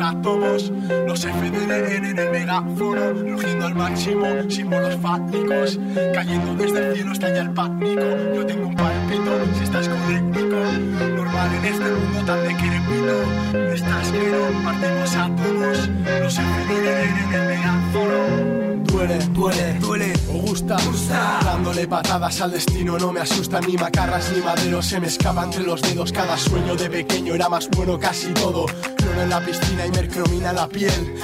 a todos los FDLN en el megáfono, rugiendo al máximo, símbolos fácticos, cayendo desde el cielo estalla el pánico. Yo tengo un palpito, si estás colérico, normal en este mundo tan de queremito. Estás claro, partimos a todos los FDLN en el megáfono duele, duele, duele o gusta, gusta. Dándole patadas al destino no me asusta ni macarras ni maderos se me escapa entre los dedos. Cada sueño de pequeño era más bueno casi todo. En la piscina y mercromina la piel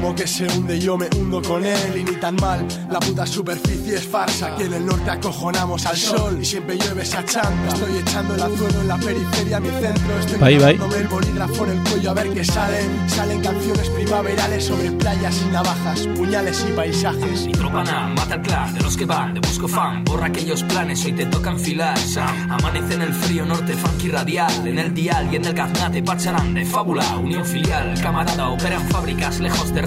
como que se hunde yo me hundo con él y ni tan mal. La puta superficie es farsa aquí en el norte acojonamos al sol y siempre llueve esa chanta. Estoy echando el azuelo en la periferia mi centro. Estoy Bye, el bolígrafo en el cuello a ver qué salen. Salen canciones primaverales sobre playas y navajas puñales y paisajes. Mi tropa na, mata el clan de los que van, de busco fan, borra aquellos planes, hoy te toca enfilar. Sam. Amanece en el frío norte, funky radial, en el dial y en el gaznate, pacharán de fábula, unión filial, camarada, opera en fábricas, lejos de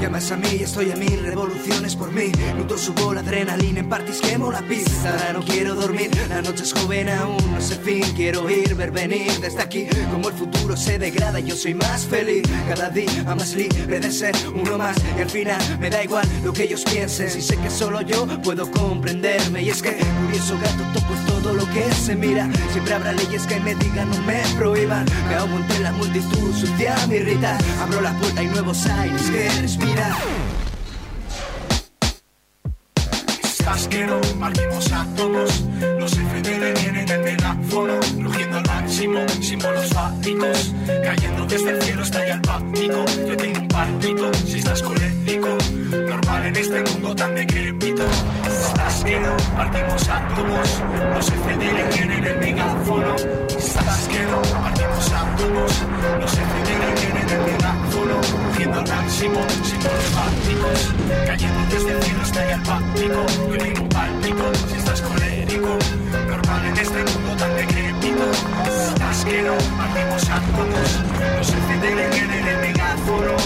Llamas a mí, estoy en mil revoluciones por mí. Luto subo la adrenalina en parties quemo la pista. Ahora no quiero dormir, la noche es joven aún, no sé fin. Quiero ir, ver venir desde aquí. Como el futuro se degrada, yo soy más feliz. Cada día más libre de ser uno más. Y al final me da igual lo que ellos piensen. Si sé que solo yo puedo comprenderme. Y es que curioso gato toco todo lo que se mira. Siempre habrá leyes que me digan, no me prohíban. Me ahogo entre la multitud, sucia me irrita. Abro la puerta y nuevos aires que vida. Es que no marquemos a todos los FDL vienen el megáfono Rugiendo al máximo, símbolos fálicos Cayendo desde el cielo estalla el pánico Yo tengo un palpito, si estás colérico Normal en este mundo tan decrépito. Estás que no, partimos átomos Los FDL vienen el megáfono. Estás que no, partimos átomos Los FDL vienen el megáfono. Rugiendo al máximo, símbolos fálicos Cayendo desde el cielo estalla el pánico Yo tengo un palpito, si estás colérico Normal en este mundo tan decrépito. Estás que no, partimos átomos Los FDL vienen el megáfono.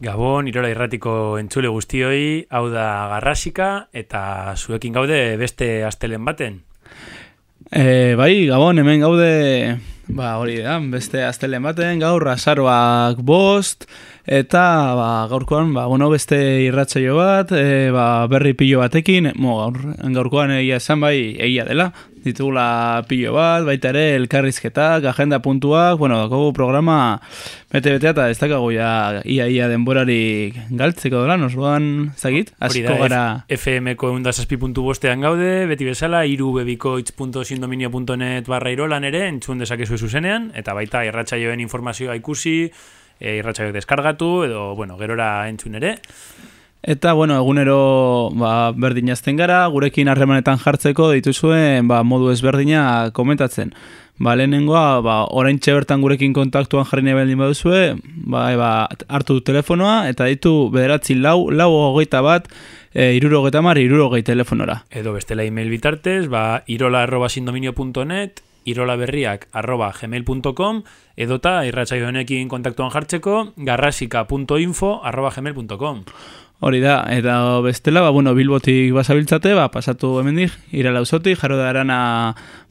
Gabon, Irola Irratiko entzule guztioi, hau da Garrasika eta zuekin gaude beste astelen baten. E, bai, Gabon, hemen gaude, ba, hori da, beste astelen baten, gaur azaroak bost, eta ba, gaurkoan, ba, bueno, beste irratzaio bat, e, ba, berri pilo batekin, mo, gaur, gaurkoan egia esan bai, egia dela, ditugula pilo bat, baita ere, elkarrizketak, agenda puntuak, bueno, dakogu programa bete-betea eta ez dakagu ja ia-ia denborari galtzeko dola, nosuan, zagit, asko gara... FM-ko eundazazpi.bostean bostean gaude, beti bezala, irubebikoitz.sindominio.net barra irolan ere, entzun dezakezu zuzenean, eta baita irratsaioen informazioa ikusi, e, irratsaioak deskargatu, edo, bueno, gerora entzun ere. Eta, bueno, egunero ba, berdin azten gara, gurekin harremanetan jartzeko dituzuen ba, modu ezberdina komentatzen. Ba, lehenengoa, ba, orain bertan gurekin kontaktuan jarri nahi baldin baduzue, ba, ba, hartu telefonoa, eta ditu bederatzi lau, lau hogeita bat, e, iruro hogeita mar, iruro hogei telefonora. Edo bestela email bitartez, ba, irola arroba sindominio.net, irolaberriak arroba gmail.com, edota irratsaio honekin kontaktuan jartzeko, garrasika.info arroba gmail.com. Hori da, eta bestela, ba, bueno, bilbotik basabiltzate, ba, pasatu hemendik, iralauzotik, jaro da arana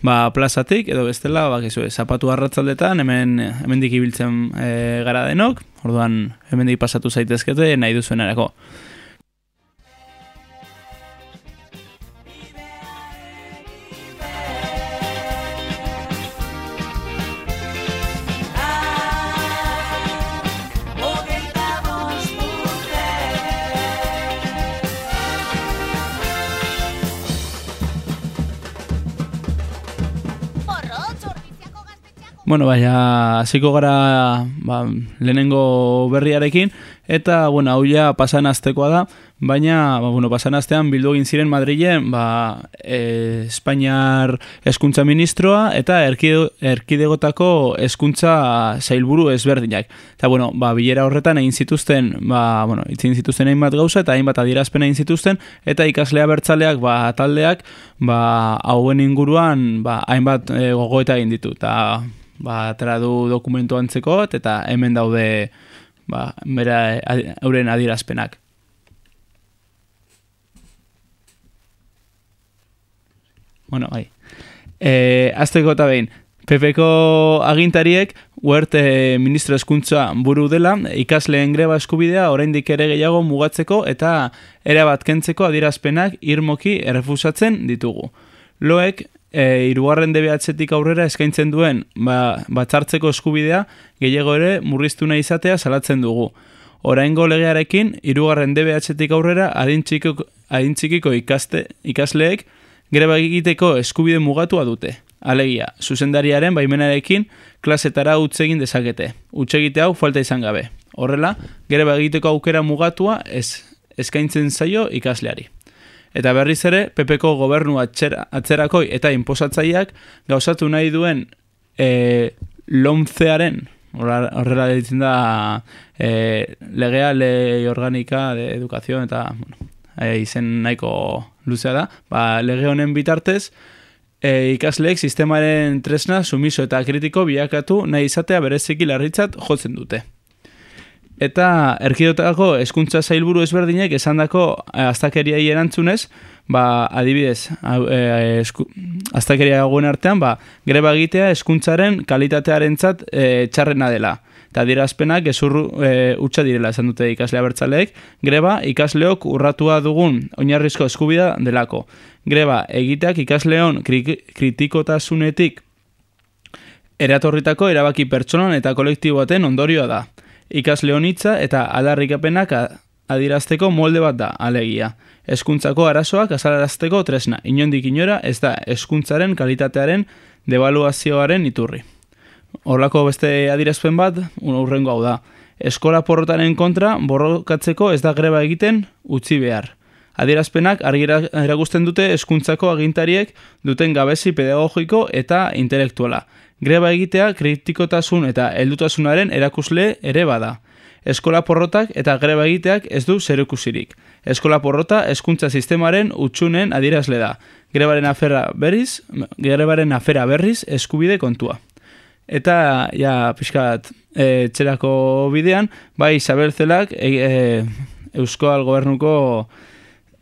ba, plazatik, edo bestela, ba, kizue, zapatu arratzaldetan, hemen, hemendik ibiltzen e, gara denok, orduan hemendik pasatu zaitezkete nahi duzuen erako. Bueno, baina, hasiko gara ba, lehenengo berriarekin, eta, bueno, hau ja pasan aztekoa da, baina, ba, bueno, pasan astean bildu egin ziren Madrilen, ba, e, Espainiar eskuntza ministroa, eta erkide, erkidegotako eskuntza zailburu ezberdinak. Eta, bueno, ba, bilera horretan egin zituzten, ba, bueno, itzin zituzten hainbat gauza, eta hainbat adierazpen egin zituzten, eta ikaslea bertzaleak, ba, taldeak, ba, hauen inguruan, ba, hainbat e, gogoeta egin ditu, eta, ba, atera du dokumentu antzekot, eta hemen daude ba, bera euren adierazpenak. Bueno, bai. E, azteko eta behin, PPko agintariek huerte ministro eskuntza buru dela, ikasleen greba eskubidea oraindik ere gehiago mugatzeko eta erabat kentzeko adierazpenak irmoki errefusatzen ditugu. Loek e, irugarren DBH-tik aurrera eskaintzen duen ba, batzartzeko eskubidea gehiago ere murriztu nahi izatea salatzen dugu. Oraingo legearekin, irugarren DBH-tik aurrera adin txikiko, adin txikiko ikaste, ikasleek greba egiteko eskubide mugatua dute. Alegia, zuzendariaren baimenarekin klasetara utzegin dezakete. Utsegite hau falta izan gabe. Horrela, greba egiteko aukera mugatua ez eskaintzen zaio ikasleari. Eta berriz ere, PPko gobernu atxera, atzerakoi eta inposatzaileak gauzatu nahi duen e, lomzearen, horrela ditzen da e, legea, lei organika de educación eta bueno, e, izen nahiko luzea da, ba, lege honen bitartez, e, ikasleek sistemaren tresna sumiso eta kritiko bilakatu nahi izatea bereziki larritzat jotzen dute. Eta erkidotako eskuntza zailburu ezberdinek esandako eh, astakeriai erantzunez, ba, adibidez, e, esku, astakeria guen artean, ba, greba egitea eskuntzaren kalitatearen zat e, txarrena dela. Eta dirazpenak gezurru e, utxa direla esan dute ikaslea bertzaleek, greba ikasleok urratua dugun oinarrizko eskubida delako. Greba egiteak ikasleon kritikotasunetik eratorritako erabaki pertsonan eta kolektiboaten ondorioa da ikasle honitza eta adarrikapenak adirazteko molde bat da, alegia. Eskuntzako arazoak azalarazteko tresna, inondik inora ez da eskuntzaren kalitatearen devaluazioaren iturri. Horlako beste adirazpen bat, urrengo hau da. Eskola porrotaren kontra borrokatzeko ez da greba egiten utzi behar. Adierazpenak argira eragusten dute eskuntzako agintariek duten gabezi pedagogiko eta intelektuala greba egitea kritikotasun eta heldutasunaren erakusle ere bada. Eskola porrotak eta greba egiteak ez du zerekusirik. Eskola porrota eskuntza sistemaren utxunen adierazle da. Grebaren afera berriz, grebaren afera berriz eskubide kontua. Eta, ja, pixkat, e, txerako bidean, bai, Isabel Zelak, e, e, Euskal Gobernuko,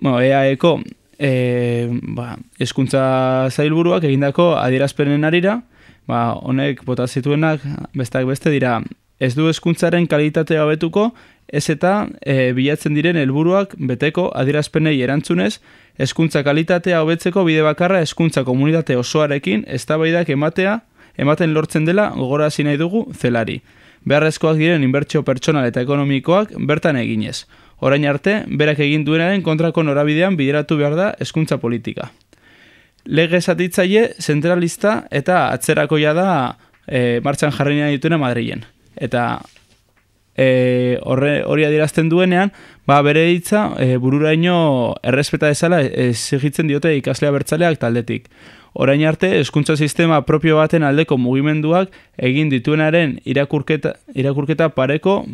bueno, EAEko, e, ba, eskuntza zailburuak egindako adierazpenen arira, ba, honek bota zituenak besteak beste dira ez du hezkuntzaren kalitatea hobetuko ez eta e, bilatzen diren helburuak beteko adierazpenei erantzunez hezkuntza kalitatea hobetzeko bide bakarra hezkuntza komunitate osoarekin eztabaidak ematea ematen lortzen dela gogorazi nahi dugu zelari. Beharrezkoak diren inbertsio pertsonal eta ekonomikoak bertan eginez orain arte berak egin duenaren kontrako norabidean bideratu behar da hezkuntza politika lege zatitzaile zentralista eta atzerakoia da e, martxan jarri nahi dutena Madrilen. Eta e, horre, hori adirazten duenean, ba, bere ditza e, bururaino errespeta ezala ezigitzen diote ikaslea bertzaleak taldetik. Orain arte, eskuntza sistema propio baten aldeko mugimenduak egin dituenaren irakurketa, irakurketa pareko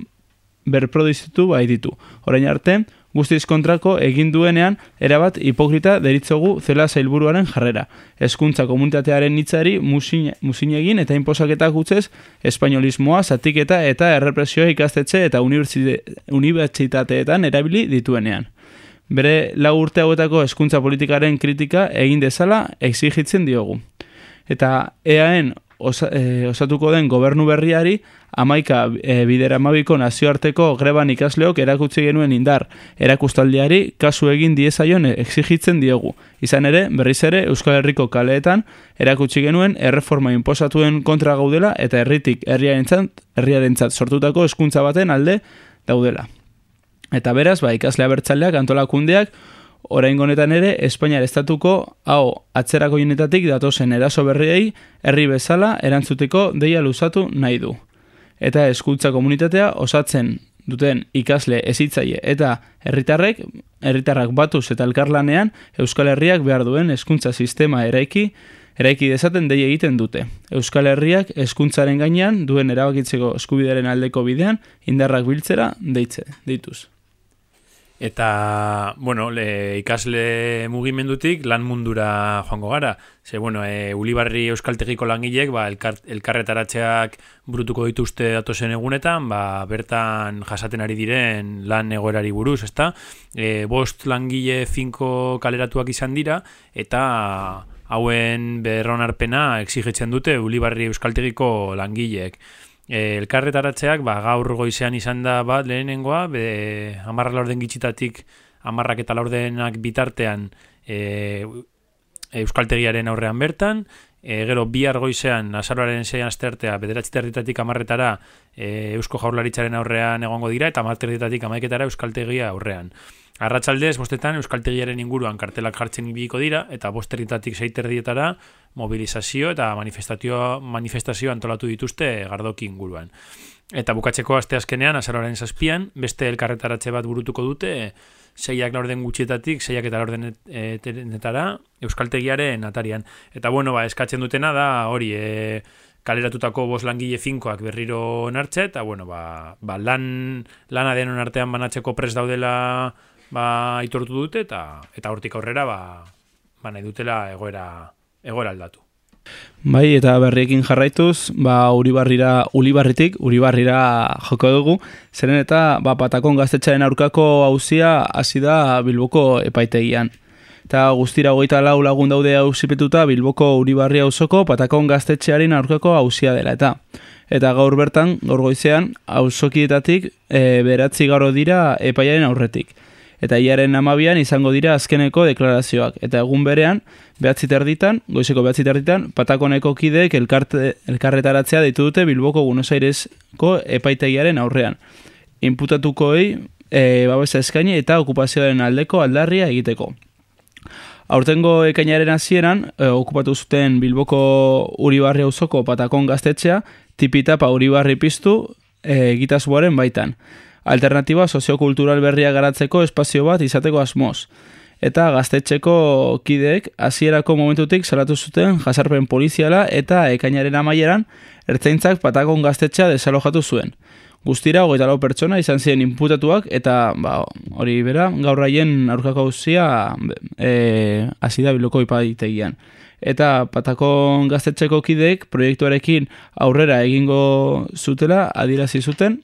berprodizitu bai ditu. Orain arte, guztiz kontrako egin duenean erabat hipokrita deritzogu zela zailburuaren jarrera. Hezkuntza komunitatearen hitzari musin egin eta inposaketak gutzez espainolismoa, zatiketa eta errepresioa ikastetxe eta unibertsitateetan erabili dituenean. Bere lau urte hauetako hezkuntza politikaren kritika egin dezala exigitzen diogu. Eta EAen osa, e, osatuko den gobernu berriari amaika e, bidera mabiko nazioarteko greban ikasleok erakutsi genuen indar erakustaldiari kasu egin diezaion exigitzen diegu. Izan ere, berriz ere, Euskal Herriko kaleetan erakutsi genuen erreforma inposatuen kontra gaudela eta herritik herriarentzat, herriarentzat sortutako eskuntza baten alde daudela. Eta beraz, ba, ikaslea bertzaleak antolakundeak orain honetan ere, Espainiar estatuko hau atzerako inetatik datozen eraso berriei herri bezala erantzuteko deia luzatu nahi du. Eta eskultza komunitatea osatzen duten ikasle ezitzaile eta herritarrek, herritarrak batuz eta elkarlanean Euskal Herriak behar duen hezkuntza sistema eraiki, eraiki dezaten dei egiten dute. Euskal Herriak hezkuntzaren gainean duen erabakitzeko eskubidaren aldeko bidean indarrak biltzera deitze, dituz. Eta, bueno, le, ikasle mugimendutik lan mundura joango gara. Ze, bueno, e, Ulibarri Euskaltegiko langilek, ba, elkar, elkarretaratzeak brutuko dituzte datozen egunetan, ba, bertan jasaten ari diren lan egoerari buruz, ezta? E, bost langile finko kaleratuak izan dira, eta hauen berronarpena exigetzen dute Ulibarri Euskaltegiko langilek. E, elkarretaratzeak ba, gaur goizean izan da bat lehenengoa, be, amarra laurden gitxitatik amarrak eta laurdenak bitartean e, Euskaltegiaren aurrean bertan, e, gero bihar goizean, azaroaren zeian astertea, bederatziterritatik amarretara e, Eusko Jaurlaritzaren aurrean egongo dira, eta amarterritatik amaiketara Euskaltegia aurrean. Arratxaldez, bostetan, Euskaltegiaren inguruan kartelak jartzen ibiko dira, eta bosterritatik zeiterdietara mobilizazio eta manifestazio, manifestazio antolatu dituzte gardoki inguruan. Eta bukatzeko aste azkenean, azaroaren zazpian, beste elkarretaratze bat burutuko dute, zeiak laurden gutxietatik, zeiak eta laurden netara, euskaltegiaren atarian. Eta bueno, ba, eskatzen dutena da, hori, e, kaleratutako bos langile finkoak berriro nartze, eta bueno, ba, ba lan, lana denon artean banatzeko pres daudela ba, itortu dute, eta eta hortik aurrera, ba, ba nahi dutela egoera, egoera aldatu. Bai, eta berriekin jarraituz, ba, uribarrira, ulibarritik, uribarrira joko dugu, zeren eta ba, patakon gaztetxaren aurkako hauzia hasi da Bilboko epaitegian. Eta guztira hogeita lau lagun daude hausipetuta Bilboko uribarri hauzoko patakon gaztetxearen aurkako hauzia dela eta. Eta gaur bertan, gaur goizean, hausokietatik e, beratzi garo dira epaiaren aurretik eta iaren amabian izango dira azkeneko deklarazioak. Eta egun berean, behatzi terditan, goizeko behatzi terditan, patakoneko kideek elkarte, elkarretaratzea ditu dute Bilboko Buenos Airesko epaitegiaren aurrean. Inputatuko e, babesa eskaini eta okupazioaren aldeko aldarria egiteko. Aurtengo ekainaren hasieran e, okupatu zuten Bilboko Uribarri auzoko patakon gaztetxea, tipitapa Uribarri piztu e, egitazboaren baitan alternatiba soziokultural berria garatzeko espazio bat izateko asmoz. Eta gaztetxeko kideek hasierako momentutik salatu zuten jasarpen poliziala eta ekainaren amaieran ertzaintzak patakon gaztetxea desalojatu zuen. Guztira, hogeita lau pertsona izan ziren inputatuak eta ba, hori bera, gaur raien aurkako hauzia e, azida biloko ipaitegian. Eta patakon gaztetxeko kideek proiektuarekin aurrera egingo zutela adirazi zuten,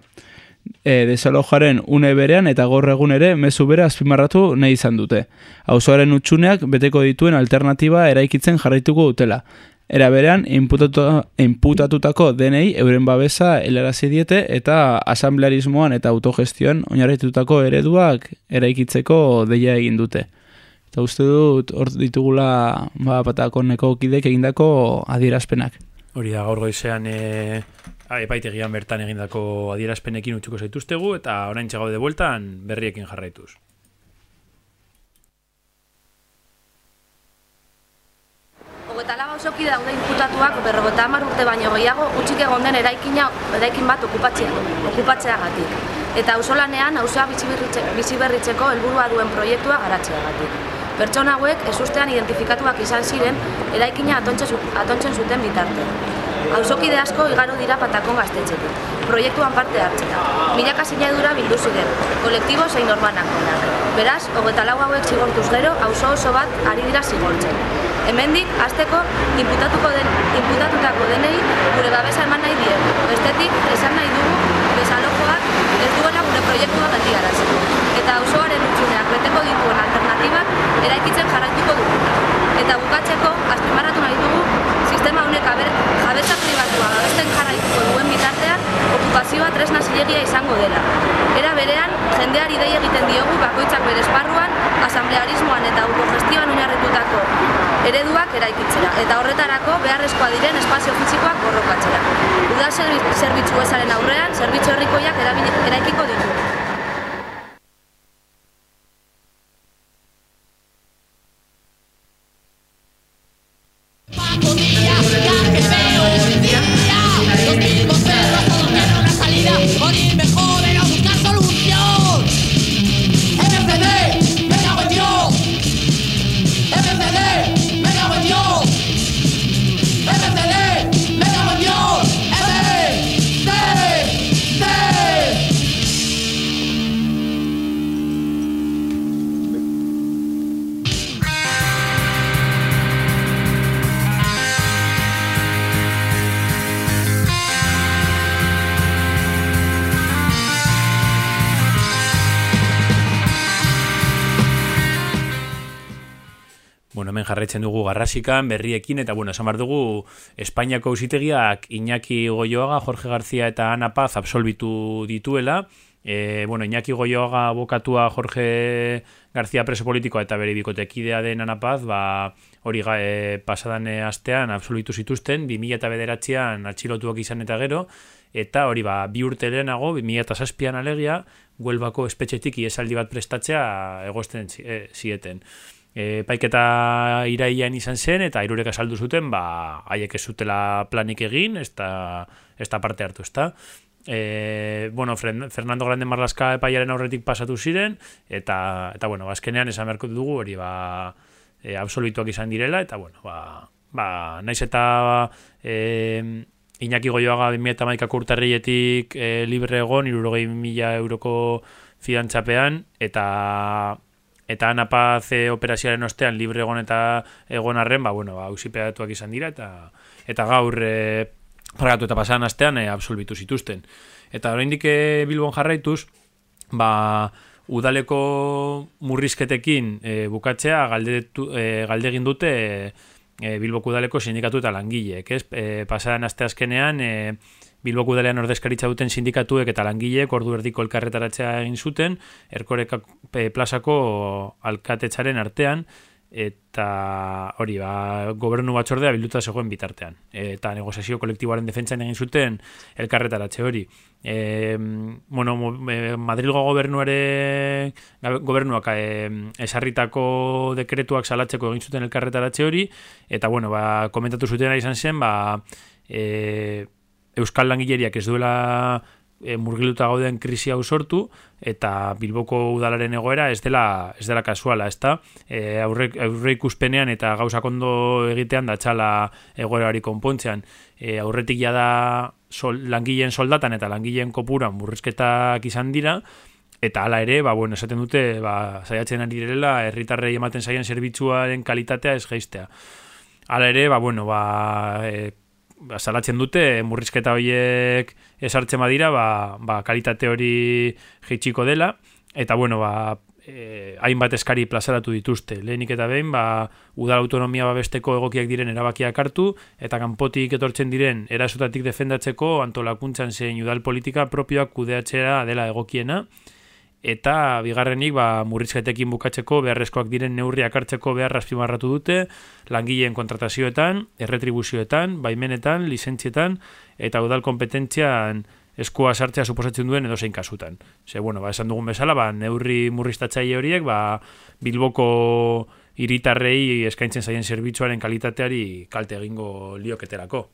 e, desalojaren une berean eta gaur egun ere mezu bere azpimarratu nahi izan dute. Auzoaren utxuneak beteko dituen alternatiba eraikitzen jarraituko dutela. Era berean, inputatutako denei euren babesa helarazi diete eta asamblearismoan eta autogestioan oinarritutako ereduak eraikitzeko deia egin dute. Eta uste dut hor ditugula ba, patakoneko kidek egindako adierazpenak. Hori da, gaur goizean e, epaitegian bertan egindako adierazpenekin utxuko zaituztegu eta orain txegau de bueltan berriekin jarraituz. Ogeta laga osoki daude inputatuak berrogeta amar urte baino gehiago utxik egon den eraikina, eraikin bat okupatzea, okupatzeagatik. Eta ausolanean auzoa bizi berritzeko helburua duen proiektua garatzeagatik. Pertsona hauek ezustean identifikatuak izan ziren eraikina atontzen zuten bitarte. Hauzokide asko igaro dira patakon gaztetxetik, proiektuan parte hartzea. Milaka sinadura bildu ziren, kolektibo zein normanak Beraz, hogeta lau hauek zigortuz gero, auzo oso bat ari dira zigortzen. Hemendik, azteko, imputatuko den, imputatutako denei gure babesa eman nahi die. Bestetik, esan nahi dugu, bezalojoak ez duela gure proiektua gati arazen. Eta auzoaren utxuneak beteko dituen alternatibak eraikitzen jarraituko dugu. Eta bukatzeko, azpimarratu nahi dugu, sistema honek jabetza pribatua babesten jarraituko duen bitartean okupazioa tresna zilegia izango dela. Era berean, jendeari dei egiten diogu bakoitzak bere esparruan, asamblearismoan eta autogestioan oinarritutako ereduak eraikitzera eta horretarako beharrezkoa diren espazio fisikoak borrokatzera. Uda zerbitzu ezaren aurrean, zerbitzu herrikoiak eraikiko ditu. Los mismos perros, mejor jarraitzen dugu garrasikan, berriekin, eta bueno, esan dugu Espainiako usitegiak Iñaki Goioaga, Jorge García eta Ana Paz absolbitu dituela, E, bueno, Iñaki Goioaga bokatua Jorge García preso politikoa eta bere bikotekidea den anapaz, ba, hori ga, e, pasadan astean absolutu zituzten, 2000 eta bederatzean atxilotuak izan eta gero, eta hori ba, bi urte lehenago, 2000 eta zazpian alegia, Huelbako espetxetik iesaldi bat prestatzea egosten e, zieten. E, paiketa iraian izan zen eta irurek asaldu zuten, ba, haiek ez zutela planik egin, ez da parte hartu, ez da. E, bueno, Fernando Grande Marlaska epaiaren aurretik pasatu ziren, eta, eta bueno, azkenean esan beharko dugu, hori, ba, e, absolutuak izan direla, eta, bueno, ba, ba naiz eta e, Iñaki Goioaga 2000 maikak urtarrietik e, libre egon, irurogei mila euroko fidantzapean, eta eta anapaz e, operazioaren ostean libre egon eta egon arren, ba, bueno, ba, usipeatuak izan dira, eta eta gaur e, pargatu eta pasan astean e, absolbitu zituzten. Eta oraindik e, Bilbon jarraituz, ba, udaleko murrizketekin e, bukatzea galdetu, e, galdegin dute e, Bilboko udaleko sindikatu eta langileek, ez? E, pasadan aste azkenean, e, Bilboko udalean ordezkaritza duten sindikatuek eta langileek ordu erdiko elkarretaratzea egin zuten, erkoreka plazako alkatetzaren artean, eta hori, ba, gobernu batzordea bilduta zegoen bitartean. Eta negoziazio kolektiboaren defentsan egin zuten elkarretaratze hori. E, bueno, Madrilgo gobernuare gobernuak e, esarritako dekretuak salatzeko egin zuten elkarretaratze hori, eta bueno, ba, komentatu zuten izan zen, ba, e, Euskal Langileriak ez duela e, murgiluta gauden krisi hau sortu eta Bilboko udalaren egoera ez dela ez dela kasuala, ezta? E, aurre, aurre ikuspenean eta gauza ondo egitean da txala egoerari konpontzean. E, aurretik ja da sol, langileen soldatan eta langileen kopuran murrizketak izan dira eta hala ere, ba, bueno, esaten dute, ba, saiatzen ari direla, herritarrei ematen zaien zerbitzuaren kalitatea ez geistea. Hala ere, ba, bueno, ba, e, salatzen dute murrizketa horiek esartzen badira, ba, ba kalitate hori jeitsiko dela eta bueno, ba eh, hainbat eskari plazaratu dituzte. Lehenik eta behin, ba, udal autonomia babesteko egokiak diren erabakiak hartu, eta kanpotik etortzen diren erasotatik defendatzeko antolakuntzan zein udal politika propioak kudeatzera dela egokiena, eta bigarrenik ba, murrizketekin bukatzeko beharrezkoak diren neurriak hartzeko behar azpimarratu dute langileen kontratazioetan, erretribuzioetan, baimenetan, lizentzietan eta udal kompetentzian eskua sartzea suposatzen duen edo zein kasutan. Ze, bueno, ba, esan dugun bezala, ba, neurri murriztatzaile horiek, ba, bilboko iritarrei eskaintzen zaien zerbitzuaren kalitateari kalte egingo lioketerako.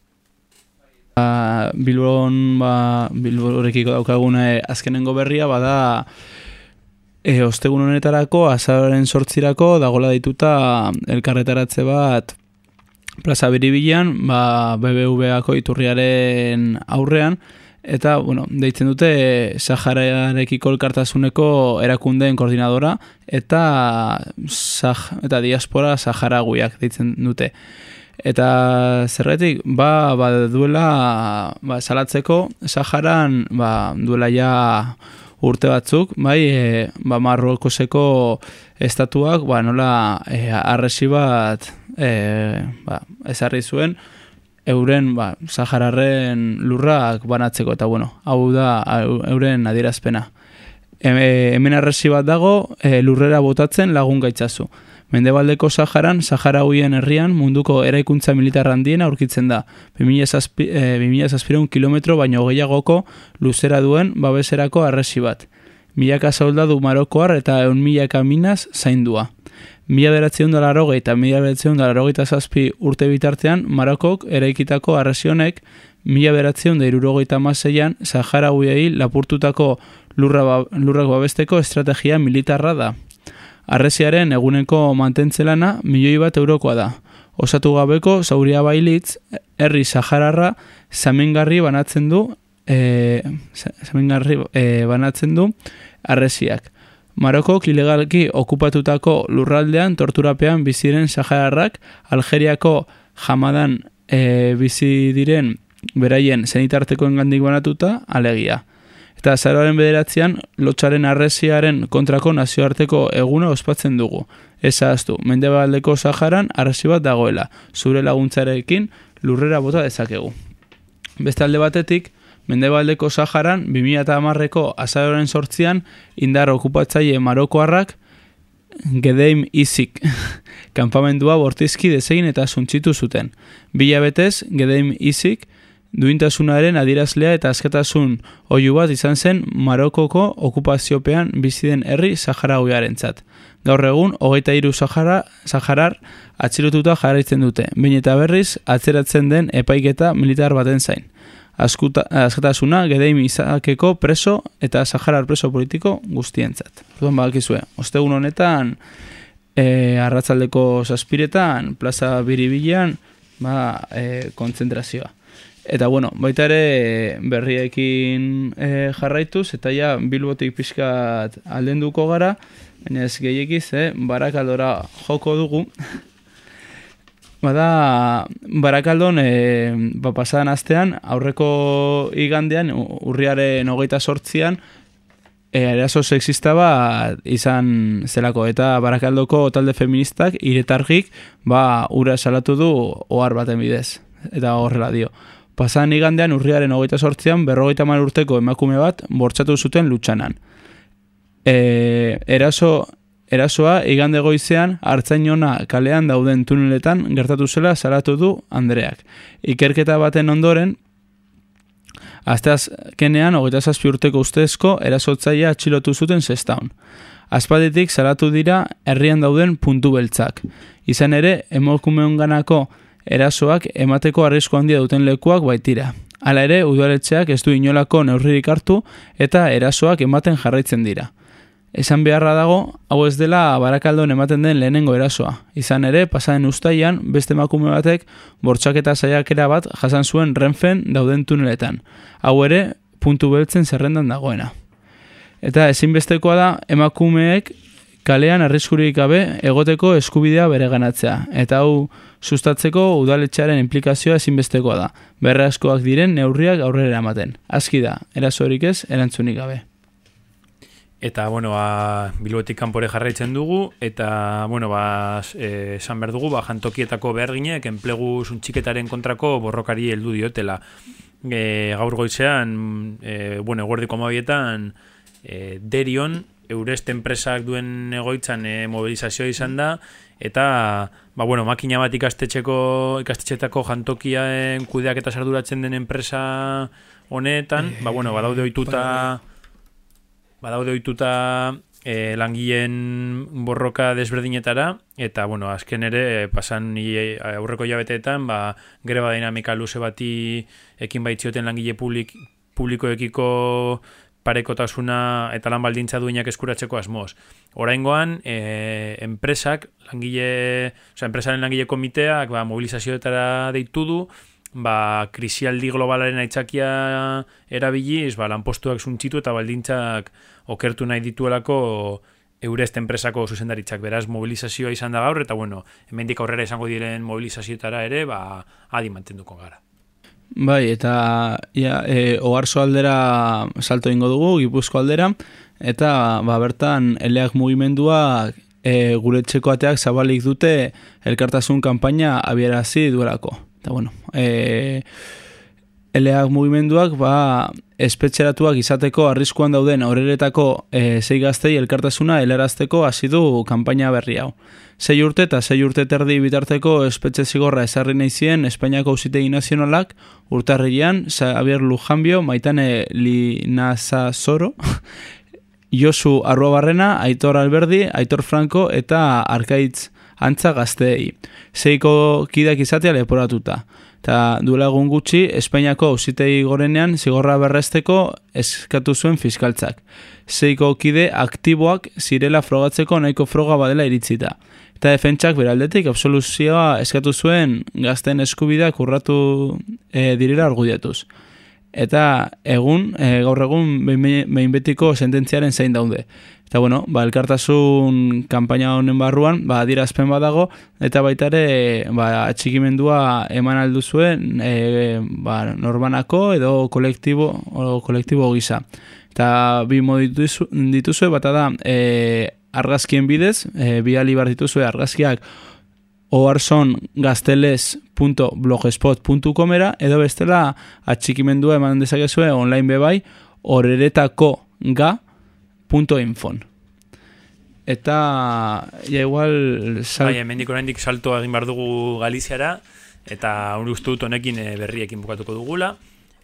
Ba, Bilbon, ba, Bilborekiko daukaguna azkenengo berria, bada E, ostegun honetarako, azaren sortzirako, dagola dituta elkarretaratze bat plaza biribilan, ba, BBVako iturriaren aurrean, eta, bueno, deitzen dute Sahararekiko elkartasuneko erakundeen koordinadora, eta, sah, eta diaspora Saharaguiak deitzen dute. Eta zerretik, ba, ba duela, ba, salatzeko, Saharan, ba, duela ja urte batzuk, bai, e, ba, Marrokoseko estatuak, ba, nola, e, arresi bat, e, ba, ezarri zuen, euren, ba, Sahararren lurrak banatzeko, eta bueno, hau da, euren adierazpena. hemen arresi bat dago, e, lurrera botatzen lagun gaitzazu. Mendebaldeko Saharan, Sahara huien herrian, munduko eraikuntza militar handiena aurkitzen da. 2000 kilometro baino gehiagoko luzera duen babeserako arresi bat. Milaka soldadu marokoar eta eun milaka minaz zaindua. Mila beratzen dara eta mila beratzen dara zazpi urte bitartean, Marokok eraikitako arresionek mila beratzen da irurogeita maseian Sahara huiei lapurtutako lurra ba, lurrak babesteko estrategia militarra da. Arresiaren eguneko mantentzelana milioi bat eurokoa da. Osatu gabeko zauria bailitz, herri sahararra zamengarri banatzen du e, zamengarri e, banatzen du arresiak. Maroko ilegalki okupatutako lurraldean torturapean biziren sahararrak Algeriako jamadan e, bizi diren beraien zenitarteko engandik banatuta alegia eta zaroaren bederatzean lotxaren arresiaren kontrako nazioarteko eguna ospatzen dugu. Ez ahaztu, mendebaldeko Saharan arresi bat dagoela, zure laguntzarekin lurrera bota dezakegu. Beste alde batetik, Mendebaldeko Saharan 2010ko azaroren sortzian indar okupatzaile marokoarrak Gedeim Izik kanpamendua bortizki desegin eta suntzitu zuten. Bila betez, Gedeim Izik duintasunaren adirazlea eta askatasun oiu bat izan zen Marokoko okupaziopean biziden herri Sahara zat. Gaur egun, hogeita iru Sahara, Saharar atxilotuta jarraitzen dute, bain eta berriz atzeratzen den epaiketa militar baten zain. Askuta, askatasuna gedeim izakeko preso eta Saharar preso politiko guztientzat. Duan bakizue, ostegun honetan, e, arratzaldeko saspiretan, plaza biribilean, ba, e, kontzentrazioa. Eta bueno, baita ere berriekin e, jarraituz, eta ja bilbotik pixkat aldenduko gara, baina ez gehiekiz, eh, barakaldora joko dugu. Bada, barakaldon, e, ba, pasadan astean, aurreko igandean, urriaren hogeita sortzian, e, eraso sexista bat izan zelako, eta barakaldoko talde feministak iretargik, ba, ura salatu du ohar baten bidez, eta horrela dio. Pasan igandean urriaren hogeita sortzean berrogeita mal urteko emakume bat bortxatu zuten lutsanan. E, eraso, erasoa igande goizean hartzainona kalean dauden tuneletan gertatu zela salatu du Andreak. Ikerketa baten ondoren, azteaz kenean hogeita zazpi urteko ustezko erasotzaia atxilotu zuten zestaun. Azpadetik salatu dira herrian dauden puntu beltzak. Izan ere, emakume onganako erasoak emateko arrisku handia duten lekuak baitira. Hala ere, udaletxeak ez du inolako neurririk hartu eta erasoak ematen jarraitzen dira. Esan beharra dago, hau ez dela barakaldon ematen den lehenengo erasoa. Izan ere, pasaren ustaian, beste emakume batek bortxaketa saiakera bat jasan zuen renfen dauden tuneletan. Hau ere, puntu beltzen zerrendan dagoena. Eta ezinbestekoa da, emakumeek kalean arriskurik gabe egoteko eskubidea bere ganatzea. Eta hau, sustatzeko udaletxearen implikazioa ezinbestekoa da. Berra askoak diren neurriak aurrera ematen. Azki da, erasorik ez, erantzunik gabe. Eta, bueno, ba, biluetik kanpore jarraitzen dugu, eta, bueno, ba, e, esan behar dugu, ba, jantokietako behar ginek, enplegu zuntxiketaren kontrako borrokari heldu diotela. E, gaur goizean, e, bueno, eguerdiko mabietan, e, derion, eurest enpresak duen egoitzan e, mobilizazioa izan da, eta ba, bueno, makina bat ikastetxeko ikastetxetako jantokiaen kudeak eta sarduratzen den enpresa honetan, e, ba, bueno, badaude oituta badaude oituta e, langileen borroka desberdinetara eta bueno, azken ere pasan ni aurreko jabeteetan ba, greba dinamika luze bati ekin baitzioten langile publik, publikoekiko parekotasuna eta lan baldintza duinak eskuratzeko asmoz. Oraingoan, e, enpresak, langile, oza, enpresaren langile komiteak, ba, mobilizazioetara deitu du, ba, krisialdi globalaren aitzakia erabiliz, ba, lanpostuak zuntzitu eta baldintzak okertu nahi dituelako eurest enpresako zuzendaritzak beraz mobilizazioa izan da gaur eta bueno, hemendik aurrera izango diren mobilizazioetara ere, ba, adi mantenduko gara. Bai, eta ja, e, oarzo aldera salto ingo dugu, gipuzko aldera, eta ba, bertan eleak mugimendua e, gure txeko ateak zabalik dute elkartasun kanpaina abierazi duelako. Eta bueno, e, eleak mugimenduak ba, espetxeratuak izateko arriskuan dauden aurreretako e, zei gaztei elkartasuna helarazteko hasi du kanpaina berri hau. Sei urte eta sei urte terdi bitarteko espetxe zigorra ezarri nahi zien Espainiako ausitegi nazionalak urtarrian Xavier Lujanbio, Maitane Linaza Zoro, Josu Arrobarrena, Aitor Alberdi, Aitor Franco eta Arkaitz Antza gazteei. Seiko kidak izatea leporatuta. Ta duela egun gutxi, Espainiako ausitegi gorenean zigorra berresteko eskatu zuen fiskaltzak. Seiko kide aktiboak zirela frogatzeko nahiko froga badela iritzita eta defentsak beraldetik absoluzioa eskatu zuen gazten eskubideak urratu e, direla argudiatuz. Eta egun, e, gaur egun, behin betiko sententziaren zein daude. Eta bueno, ba, elkartasun kanpaina honen barruan, ba, dirazpen badago, eta baita ere, ba, atxikimendua eman aldu zuen, e, ba, norbanako edo kolektibo, o kolektibo gisa. Eta bi modu dituzue, bata da, e, argazkien bidez, e, bi alibart dituzue argazkiak oarsongazteles.blogspot.comera edo bestela atxikimendua eman dezakezue online bebai horeretako ga.infon. Eta, ja igual... Sal... Bai, oraindik salto egin bar dugu Galiziara, eta hori uste dut honekin e, berriekin bukatuko dugula.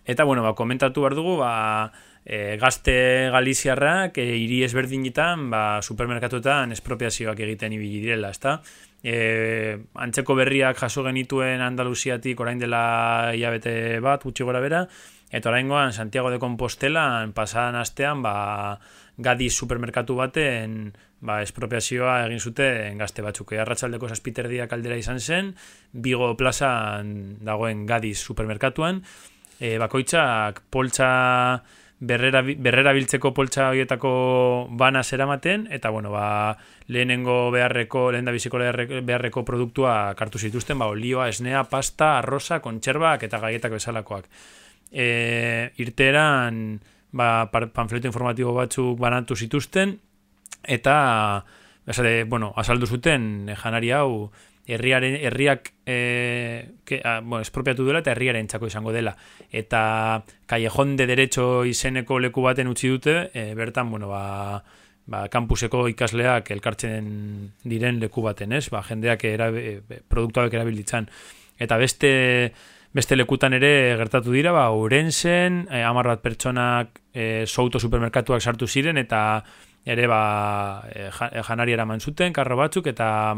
Eta, bueno, ba, komentatu behar dugu, ba, e, gazte Galiziarrak e, hiri ezberdinetan, ba, supermerkatuetan espropiazioak egiten ibili direla, ezta? E, antzeko berriak jaso genituen Andaluziatik orain dela hilabete bat, gutxi gora bera, eta oraingoan Santiago de Compostela pasadan astean, ba, gadi supermerkatu baten ba, espropiazioa egin zuten gazte batzuk. Arratxaldeko saspiterdiak aldera izan zen, Bigo plazan dagoen gadiz supermerkatuan, e, bakoitzak poltsa berrera, berrera biltzeko poltsa horietako bana zeramaten, eta bueno, ba, lehenengo beharreko, lehen da biziko beharreko produktua kartu zituzten, ba, olioa, esnea, pasta, arroza, kontxerbak eta gaietak bezalakoak. E, irteran, ba, panfleto informatibo batzuk banatu zituzten, eta esate, bueno, azaldu zuten janari hau herriaren herriak eh que ah, bueno, espropiatu duela eta herriaren txako izango dela eta callejón de derecho izeneko leku baten utzi dute e, bertan bueno ba ba campuseko ikasleak elkartzen diren leku baten, ez? Ba jendeak era e, produktuak erabilitzan eta beste beste lekutan ere gertatu dira, ba Ourensen, e, 10 bat pertsonak e, souto supermerkatuak sartu ziren eta ere ba e, janari eraman zuten karro batzuk eta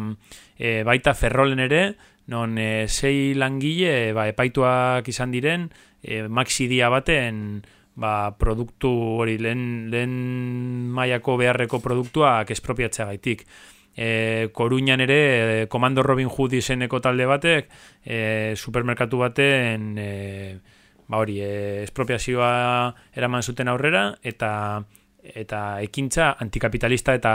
e, baita ferrolen ere non e, sei langile ba, epaituak izan diren e, maxi dia baten ba, produktu hori lehen, lehen maiako beharreko produktuak espropiatzea gaitik. E, Koruñan ere e, Komando Robin Hood izeneko talde batek e, supermerkatu baten e, ba hori, e, espropiazioa eraman zuten aurrera eta eta ekintza antikapitalista eta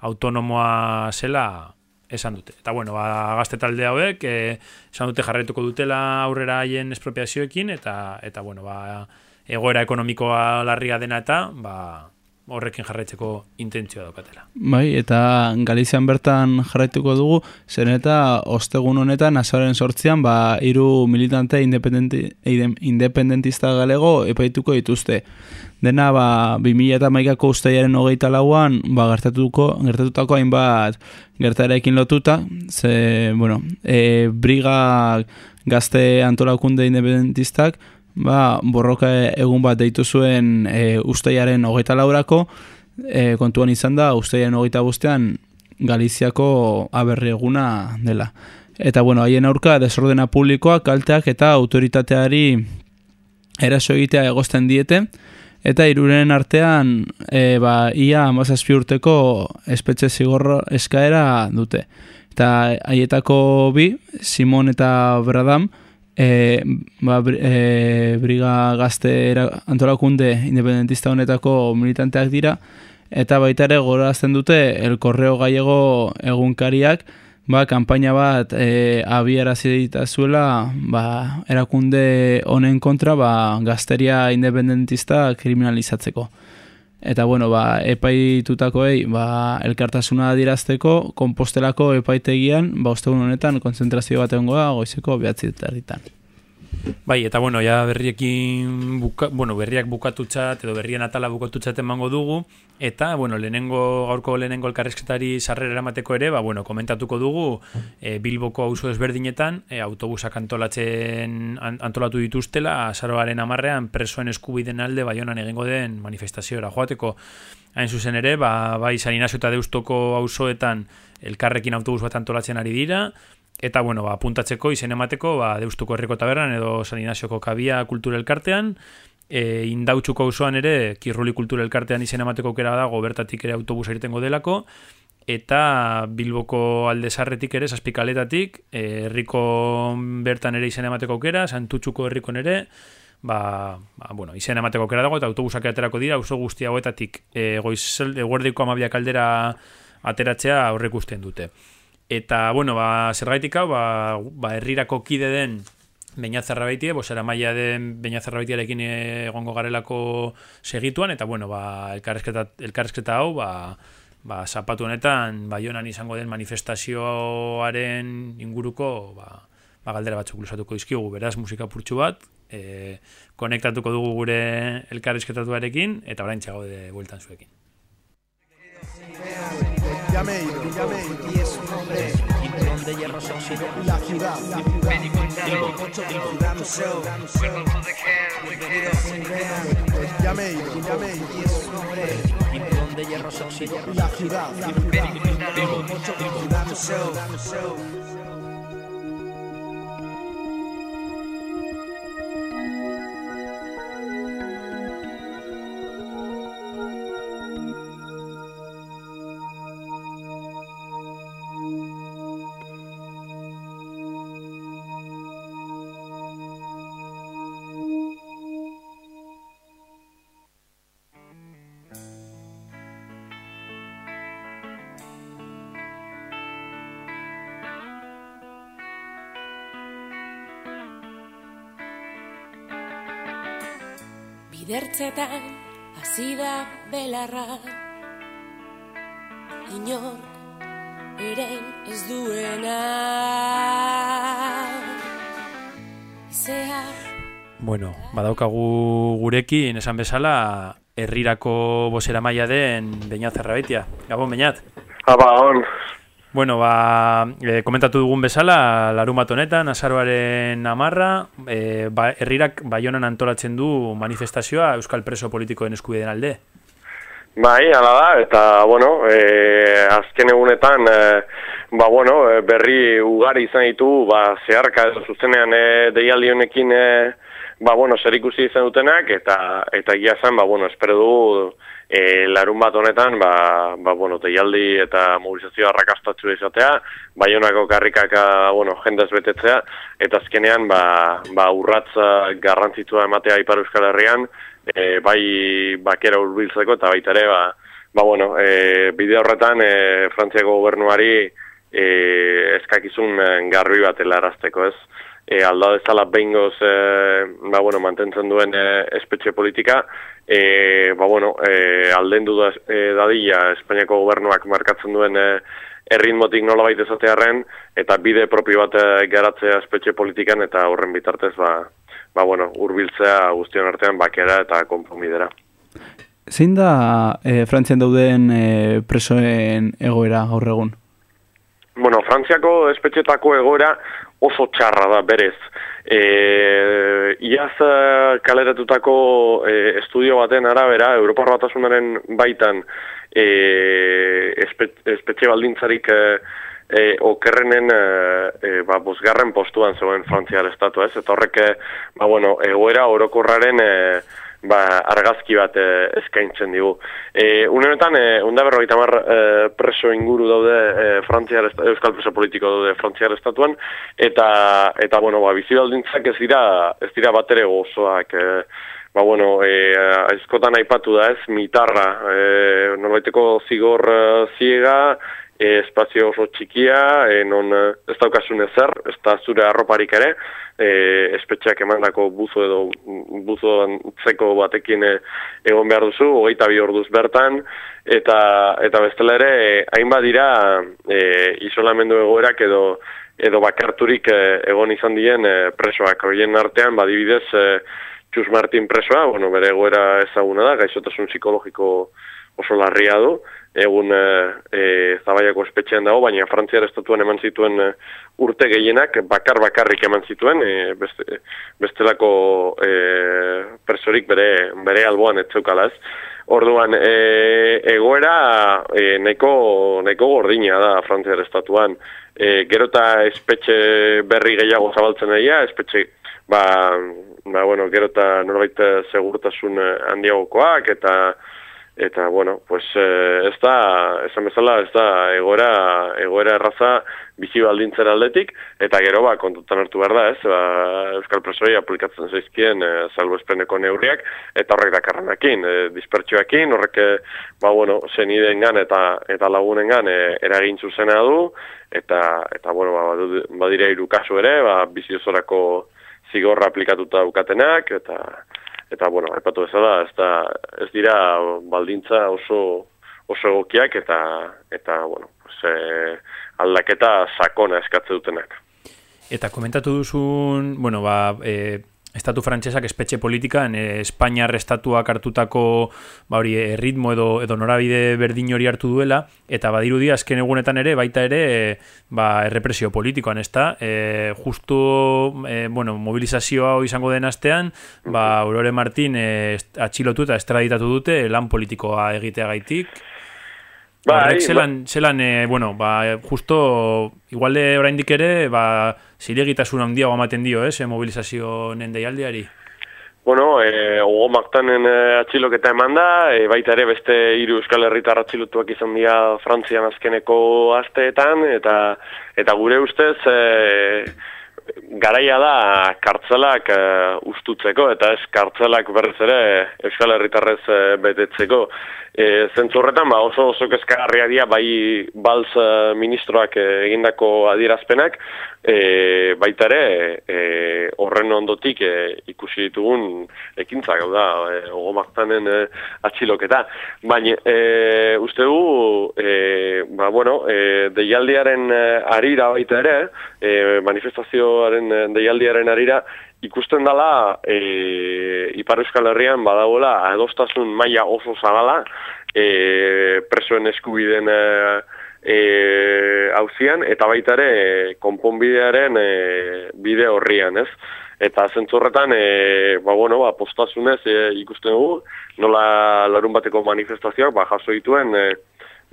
autonomoa zela esan dute. Eta bueno, ba, gazte talde hauek e, esan dute jarretuko dutela aurrera haien espropiazioekin eta eta bueno, ba, egoera ekonomikoa larria dena eta ba, horrekin jarraitzeko intentzioa daukatela. Bai, eta Galizian bertan jarraituko dugu, zen eta ostegun honetan, azaren sortzian, ba, iru militante independenti, independentista galego epaituko dituzte. Dena, ba, 2000 eta maikako usteiaren hogeita lauan, ba, gertatuko, gertatutako hainbat gertarekin lotuta, ze, bueno, e, briga gazte antolakunde independentistak, ba, borroka egun bat deitu zuen e, usteiaren hogeita laurako, e, kontuan izan da, usteiaren hogeita guztean Galiziako aberri eguna dela. Eta bueno, haien aurka desordena publikoa, kalteak eta autoritateari eraso egitea egozten diete, eta iruren artean e, ba, ia amazazpi urteko espetxe zigorro eskaera dute. Eta haietako bi, Simon eta Bradam, e, ba, e, briga gazte antolakunde independentista honetako militanteak dira, eta baita ere gorazten dute el korreo gallego egunkariak, ba, kanpaina bat e, abiarazi zuela ba, erakunde honen kontra ba, gazteria independentista kriminalizatzeko. Eta bueno, ba, epaitutakoei ba, elkartasuna dirazteko, kompostelako epaitegian, ba, ostegun honetan, konzentrazio bat egongo da, goizeko behatzi Bai, eta bueno, ja berriekin buka, bueno, berriak bukatutxat edo berrien atala bukatutxat emango dugu. Eta bueno, lehenengo gaurko lehenengo elkarrezketari sarrera eramateko ere, ba bueno, komentatuko dugu e, Bilboko auzo desberdinetan, e, autobusak antolatzen antolatu dituztela azaroaren amarrean presoen eskubiden alde baionan egingo den manifestazioa joateko. Hain zuzen ere, ba, bai Sarinazio eta Deustoko auzoetan elkarrekin autobus bat antolatzen ari dira, Eta, bueno, ba, puntatzeko, izen emateko, ba, deustuko herriko tabernan edo San Inazioko kabia kultura elkartean, e, indautxuko auzoan ere, kirruli kultura elkartean izen emateko kera dago, bertatik ere autobusa irtengo delako, eta Bilboko aldezarretik ere, saspikaletatik, e, herriko bertan ere izen emateko kera, santutxuko herriko ere, ba, ba, bueno, izen emateko kera dago, eta autobusak aterako dira, auzo guztia hoetatik, e, goiz, eguerdiko amabiak aldera ateratzea aurrek usten dute. Eta, bueno, ba, zer gaitik hau, ba, ba, herrirako kide den Beñazarra baitie, bosera maia den Beñazarra baitiarekin egongo garelako segituan, eta, bueno, ba, elkarrezketa, elkarrezketa hau, ba, ba, zapatu honetan, baionan izango den manifestazioaren inguruko, ba, ba galdera batzuk lusatuko dizkigu, beraz musika purtsu bat, e, konektatuko dugu gure elkarrizketatuarekin, eta orain txago de bueltan zuekin. Llameiro, Llameiro, y es un hombre, Quintón de hierro sociedad, la ciudad, la ciudad, el cocho de Ciudadano Show, bienvenidos sin venas, Llameiro, Llameiro, y es un hombre, Quintón de hierro sociedad, la ciudad, la ciudad, el cocho de Ciudadano Show. Bidertzetan hasi da belarra Inor ere ez duena Zea Bueno, badaukagu gurekin, esan bezala, herrirako bosera maila den Beñat Zerrabetia. Gabon, Beñat. Aba, on. Bueno, ba, e, komentatu dugun bezala, larun bat honetan, azaroaren amarra, e, ba, herrirak baionan antolatzen du manifestazioa Euskal Preso Politikoen eskubideen alde. Bai, ala da, eta, bueno, e, azken egunetan, e, ba, bueno, berri ugari izan ditu, ba, zeharka zuzenean e, deialdi honekin, e, ba, bueno, zer ikusi izan dutenak, eta, eta egia zen, ba, bueno, espero du, e, larun bat honetan, ba, ba, bueno, deialdi eta mobilizazioa rakastatzu izatea, baionako karrikaka, bueno, jendez betetzea, eta azkenean, ba, ba urratza garrantzitua ematea Ipar Euskal Herrian, e, bai bakera urbiltzeko, eta baita ere, ba, ba bueno, e, bide horretan, e, Frantziako gobernuari e, eskakizun garbi bat helarazteko ez, e, alda dezala behingoz e, ba, bueno, mantentzen duen e, espetxe politika, e, ba, bueno, e, alden du da, e, dadila Espainiako gobernuak markatzen duen e, erritmotik nola baita ezatearen, eta bide propio bat garatzea espetxe politikan, eta horren bitartez, ba, ba, bueno, urbiltzea guztion artean bakera eta konpomidera. Zein da e, Frantzian dauden e, presoen egoera gaur egun? Bueno, Frantziako espetxetako egoera oso txarra da berez. E, iaz kaleratutako e, estudio baten arabera, Europar Batasunaren baitan e, espetxe baldintzarik e, e, okerrenen e, e, ba, bosgarren postuan zegoen Frantziar estatu ez, eta horrek, ba, bueno, egoera orokorraren... E, ba, argazki bat e, eskaintzen digu. E, Unenetan, e, unda berrogeita mar e, preso inguru daude e, Frantziar, Euskal preso politiko daude Frantziar estatuan, eta, eta bueno, ba, bizi baldintzak ez dira, ez dira bat ere gozoak, e, Ba, bueno, e, aizkotan aipatu da ez, mitarra, e, norbaiteko zigor e, ziega, e, espazio oso txikia, e, non e, ez daukasun ezer, ez da zure arroparik ere, e, espetxeak emandako buzo edo buzo zeko batekin e, egon behar duzu, hogeita bi orduz bertan, eta eta bestela ere, e, hainbat dira e, isolamendu egoerak edo edo bakarturik e, egon izan dien e, presoak, horien artean, badibidez, e, Txus Martin presoa, bueno, bere egoera ezaguna da, gaixotasun psikologiko oso larria du, egun e, e, zabaiako espetxean dago, baina Frantziar estatuan eman zituen e, urte gehienak, bakar bakarrik eman zituen, e, beste, bestelako e, presorik bere, bere alboan etzeukala ez. Orduan, e, egoera e, neko, neko gordina da Frantziar estatuan. E, gero eta espetxe berri gehiago zabaltzen daia, espetxe, ba, ba bueno, gero eta norbait segurtasun handiagokoak, eta eta bueno, pues eh, ez da, esan bezala, ez da egoera, egoera erraza bizi baldintzen aldetik, eta gero ba, kontutan hartu behar da, ez, ba, Euskal Presoi aplikatzen zaizkien e, salbo espeneko neurriak, eta horrek dakarrenakin, e, dispertsioakin, horrek, ba, bueno, zenideen gan eta, eta lagunen gan e, eragin zuzena du, eta, eta bueno, ba, badire irukazu ere, ba, bizi osorako zigorra aplikatuta dukatenak, eta eta bueno, aipatu bezala, ez da ez dira baldintza oso oso egokiak eta eta bueno, pues, e, aldaketa sakona eskatze dutenak. Eta komentatu duzun, bueno, ba, e, estatu frantsesak espetxe politika, en Espainiar estatuak hartutako ba hori erritmo edo edo norabide berdin hori hartu duela eta badirudi azken egunetan ere baita ere e, ba errepresio politikoan, ezta? E, justu e, bueno, mobilizazioa izango den astean, ba Aurore Martin e, atxilotu eta estraditatu dute lan politikoa egiteagaitik. Ba, Horrek, zelan, zelan e, bueno, ba, justo, igual de oraindik ere, ba, zilegitasun handiago amaten dio, ez, eh, mobilizazio nendeialdiari? Bueno, e, ogo maktanen e, atxiloketa eman da, e, baita ere beste hiru euskal herritar atxilotuak izan dira Frantzian azkeneko asteetan, eta eta gure ustez, e, garaia da kartzelak uh, ustutzeko eta ez kartzelak berriz ere Euskal Herritarrez uh, betetzeko. E, zentzu horretan, ba, oso oso kezkagarria dira bai balz uh, ministroak egindako adierazpenak, e, baita ere e, horren ondotik e, ikusi ditugun ekintzak, hau da, e, ogomaktanen e, atxiloketa. Baina, e, uste du, e, ba, bueno, e, deialdiaren arira baita ere, e, manifestazioaren deialdiaren arira, ikusten dela e, Ipar Euskal Herrian badagoela adostasun maila oso zabala e, presoen eskubiden e, e, hauzian eta baita ere konponbidearen e, bide horrian, ez? Eta zentzorretan, e, ba, bueno, ba, postasunez e, ikusten dugu, nola larun bateko manifestazioak, ba, jaso dituen, e,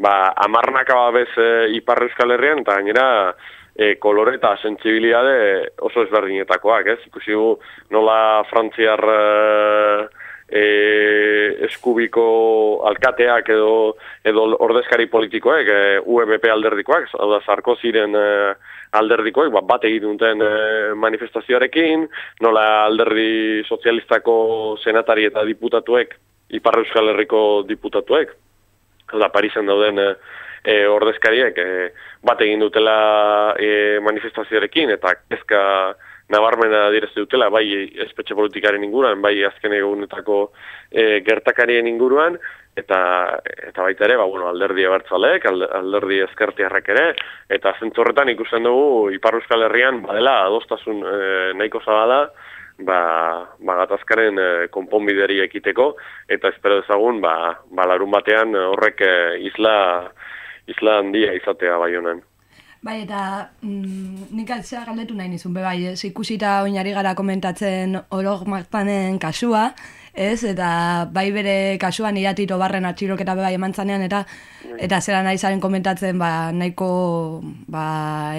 ba, amarnaka babez e, Ipar Euskal Herrian, eta gainera, e, kolore eta sentsibilitate oso ezberdinetakoak, ez? Ikusi du nola Frantziar e, e, eskubiko alkateak edo edo ordezkari politikoek, e, UMP alderdikoak, hau da Sarkoziren e, alderdikoek, bat, bat egiten duten e, manifestazioarekin, nola alderdi sozialistako senatari eta diputatuek, Ipar Euskal Herriko diputatuek, da Parisen dauden e, e, ordezkariek e, bat egin dutela e, manifestazioarekin eta kezka nabarmena direzte dutela bai espetxe politikaren inguruan, bai azken egunetako e, gertakarien inguruan eta eta baita ere, ba, bueno, alderdi ebertzalek, alderdi ezkertiarrek ere, eta zentzorretan ikusten dugu Ipar Euskal Herrian badela adostasun e, nahiko zabala, ba, ba gatazkaren e, konponbideri ekiteko, eta espero dezagun, ba, ba larun batean horrek e, isla isla handia izatea bai honen. Bai, eta mm, nik atzea galdetu nahi nizun, be bai, ez ikusita oinari gara komentatzen orog martanen kasua, ez, eta bai bere kasuan iratito barren atxiroketa be bai eman zanean, eta eta zera nahi zaren komentatzen, ba, nahiko ba,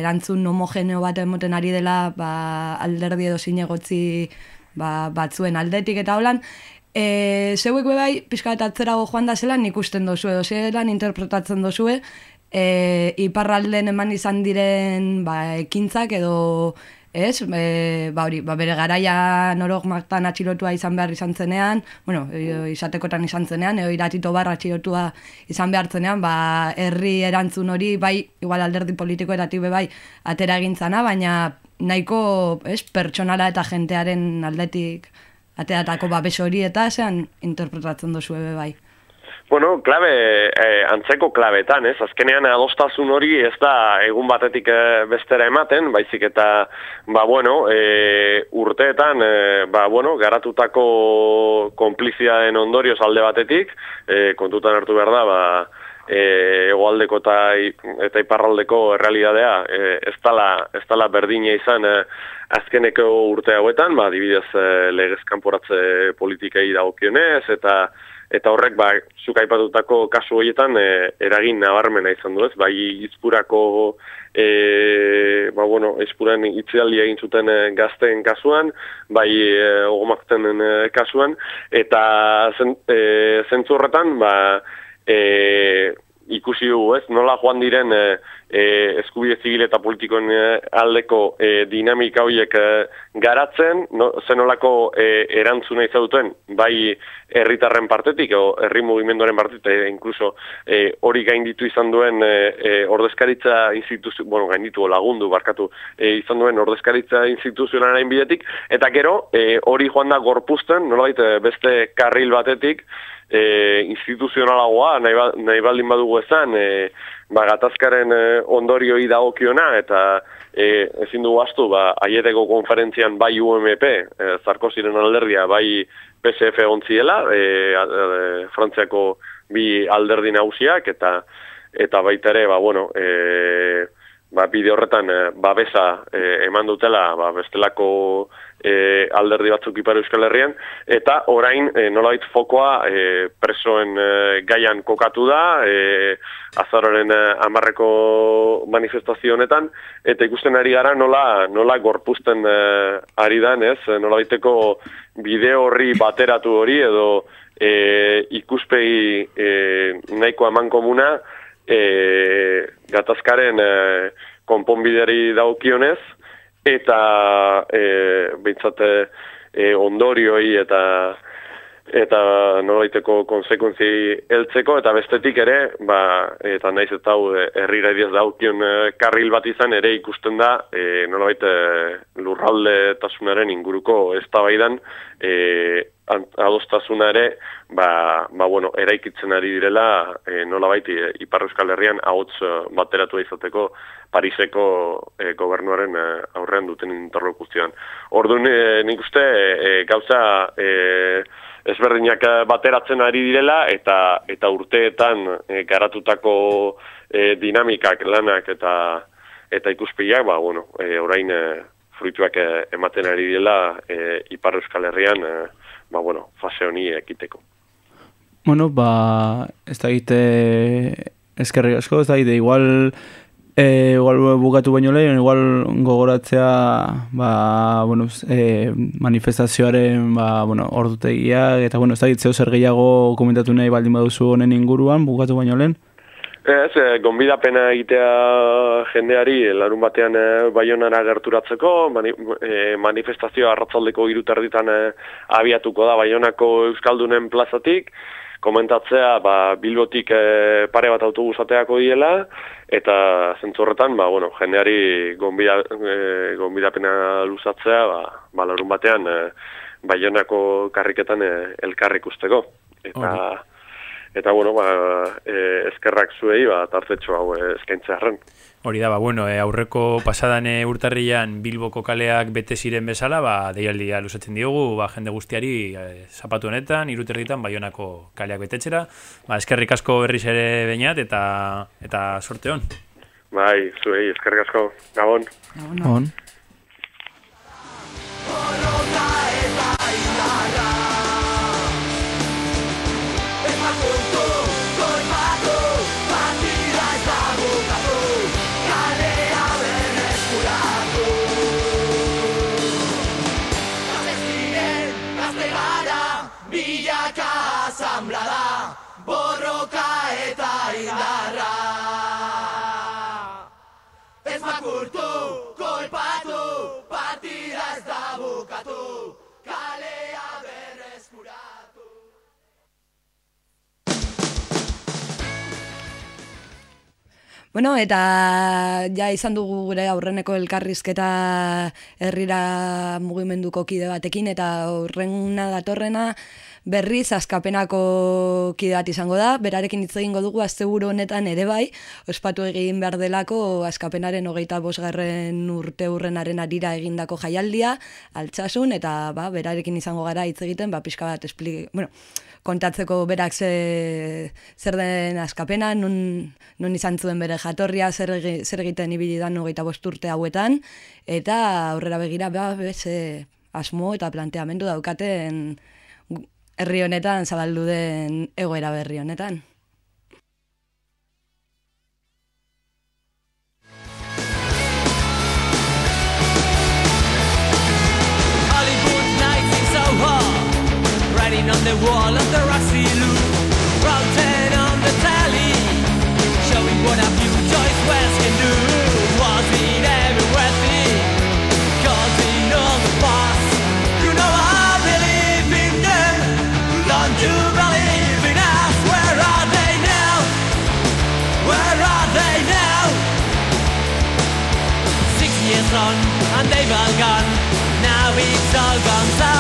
erantzun homogeneo bat emoten ari dela, ba, alderdi edo zinegotzi ba, batzuen aldetik eta holan, E, zeuek bai, pixka eta atzerago joan da zelan ikusten dozu edo zelan interpretatzen dozu e, iparralden eman izan diren ba, ekintzak edo ez, e, ba, hori, ba, bere garaia norok martan atxilotua izan behar izan zenean, bueno, e, izatekotan izan zenean, edo iratito barra atxilotua izan behar zenean, ba, herri erantzun hori, bai, igual alderdi politiko eta tibe bai, atera egintzana, baina nahiko, ez, pertsonala eta jentearen aldetik ateatako babes hori eta zean interpretatzen dozu ebe bai. Bueno, klabe, eh, antzeko klabetan, ez? Azkenean adostasun hori ez da egun batetik eh, bestera ematen, baizik eta, ba, bueno, eh, urteetan, eh, ba, bueno, garatutako konpliziaen ondorioz alde batetik, eh, kontutan hartu behar da, ba, eh, egoaldeko eta, eta iparraldeko realidadea, eh, ez dala, ez dala berdina izan, eh, azkeneko urte hauetan, ba, dibidez e, legez kanporatze politikei dagokionez, eta eta horrek, ba, zuk aipatutako kasu horietan, e, eragin nabarmena izan du ez, bai izpurako, e, ba, bueno, izpuran itzialdi egin zuten e, gazten kasuan, bai e, e, kasuan, eta zen, e, zentzu horretan, ba, e, ikusi dugu, ez? Nola joan diren e, e, eskubide zibil eta politikoen e, aldeko e, dinamika horiek e, garatzen, no, zenolako e, erantzuna izaduten, bai herritarren partetik, o herri mugimenduaren partetik, e, inkluso e, hori gainditu izan duen e, e, ordezkaritza instituzio, bueno, gainditu lagundu, barkatu, e, izan duen ordezkaritza instituzionaren bidetik, eta gero, e, hori joan da gorpusten, nola beste karril batetik, e, instituzionalagoa, nahi, ba, nahi baldin badugu ezan, e, ba, gatazkaren e, ondorioi dagokiona, eta e, ezin dugu astu, ba, aieteko konferentzian bai UMP, e, Zarkoziren alderdia, bai PSF ontziela, e, e, Frantziako bi alderdi nagusiak, eta eta baita ere, ba, bueno, e, ba, bide horretan e, babesa e, eman dutela ba, bestelako e, alderdi batzuk ipar euskal herrian, eta orain e, nolait fokoa e, presoen e, gaian kokatu da, e, azaroren e, amarreko manifestazio honetan, eta ikusten ari gara nola, nola gorpuzten e, ari dan, ez? Nola baiteko bideo horri bateratu hori, edo e, ikuspegi e, nahiko eman komuna, e, gatazkaren e, konponbideri daukionez, eta e, bintzate e, ondorioi eta eta nolaiteko konsekuentzi heltzeko eta bestetik ere, ba, eta naiz eta hau e, herrira ediaz daukion e, karril bat izan ere ikusten da e, nolabait e, lurralde tasunaren inguruko ez e, adostasuna ere ba, ba, bueno, eraikitzen ari direla e, nolabait e, Ipar Euskal Herrian ahots bateratu izateko Pariseko e, gobernuaren e, aurrean duten interlokuzioan. Orduan e, nik uste e, gauza e, ezberdinak bateratzen ari direla eta eta urteetan e, garatutako e, dinamikak lanak eta eta ikuspiak ba bueno e, orain e, fruituak e, ematen ari direla e, Ipar Euskal Herrian e, ba bueno fase honi ekiteko. Bueno, ba ez da egite eskerri asko, ez da egite igual E, igual bukatu baino lehen, igual gogoratzea ba, bueno, e, manifestazioaren ba, bueno, ordutegia, eta bueno, ez da gitzeo zer gehiago komentatu nahi baldin baduzu honen inguruan, bukatu baino lehen? Ez, e, gonbidapena egitea jendeari larun batean e, baionara gerturatzeko, mani, e, manifestazioa arratzaldeko irutarditan e, abiatuko da baionako Euskaldunen plazatik, komentatzea ba, bilbotik e, pare bat autobusateako diela, eta zentzorretan, ba, bueno, jendeari gonbida, e, gonbidapena luzatzea, ba, ba larun batean, e, baionako karriketan e, elkarrik usteko. Eta, eta bueno, ba, e, eskerrak zuei, ba, tartetxo hau e, eskaintzearen. Hori da, ba, bueno, e, aurreko pasadan e, urtarrian Bilboko kaleak bete ziren bezala, ba, deialdia lusatzen diogu, ba, jende guztiari e, zapatu honetan, iruterritan, baionako kaleak betetxera. Ba, eskerrik asko berriz ere bainat, eta, eta sorte hon. Bai, zuei, eskerrik asko. Gabon. Gabon. Bueno, eta ja izan dugu gure aurreneko elkarrizketa herrira mugimenduko kide batekin, eta aurrena datorrena berriz askapenako kide bat izango da, berarekin hitz egingo dugu asteburu honetan ere bai, ospatu egin behar delako askapenaren hogeita bosgarren urte urrenaren arira egindako jaialdia, altsasun, eta ba, berarekin izango gara hitz egiten, ba, pixka bat esplik... Bueno, kontatzeko berak ze, zer den askapena, nun, nun izan zuen bere jatorria, zer, zer egiten ibili da nogeita bosturte hauetan, eta aurrera begira, beha, ze asmo eta planteamendu daukaten herri honetan, zabaldu den egoera berri honetan. Writing on the wall of the Roxy Lou, routing on the tally, showing what a few choice West can do. Was it ever worth it? Cause in all the past, you know I believe in them. Don't you believe in us? Where are they now? Where are they now? Six years on, and they've all gone. Now it's all gone, so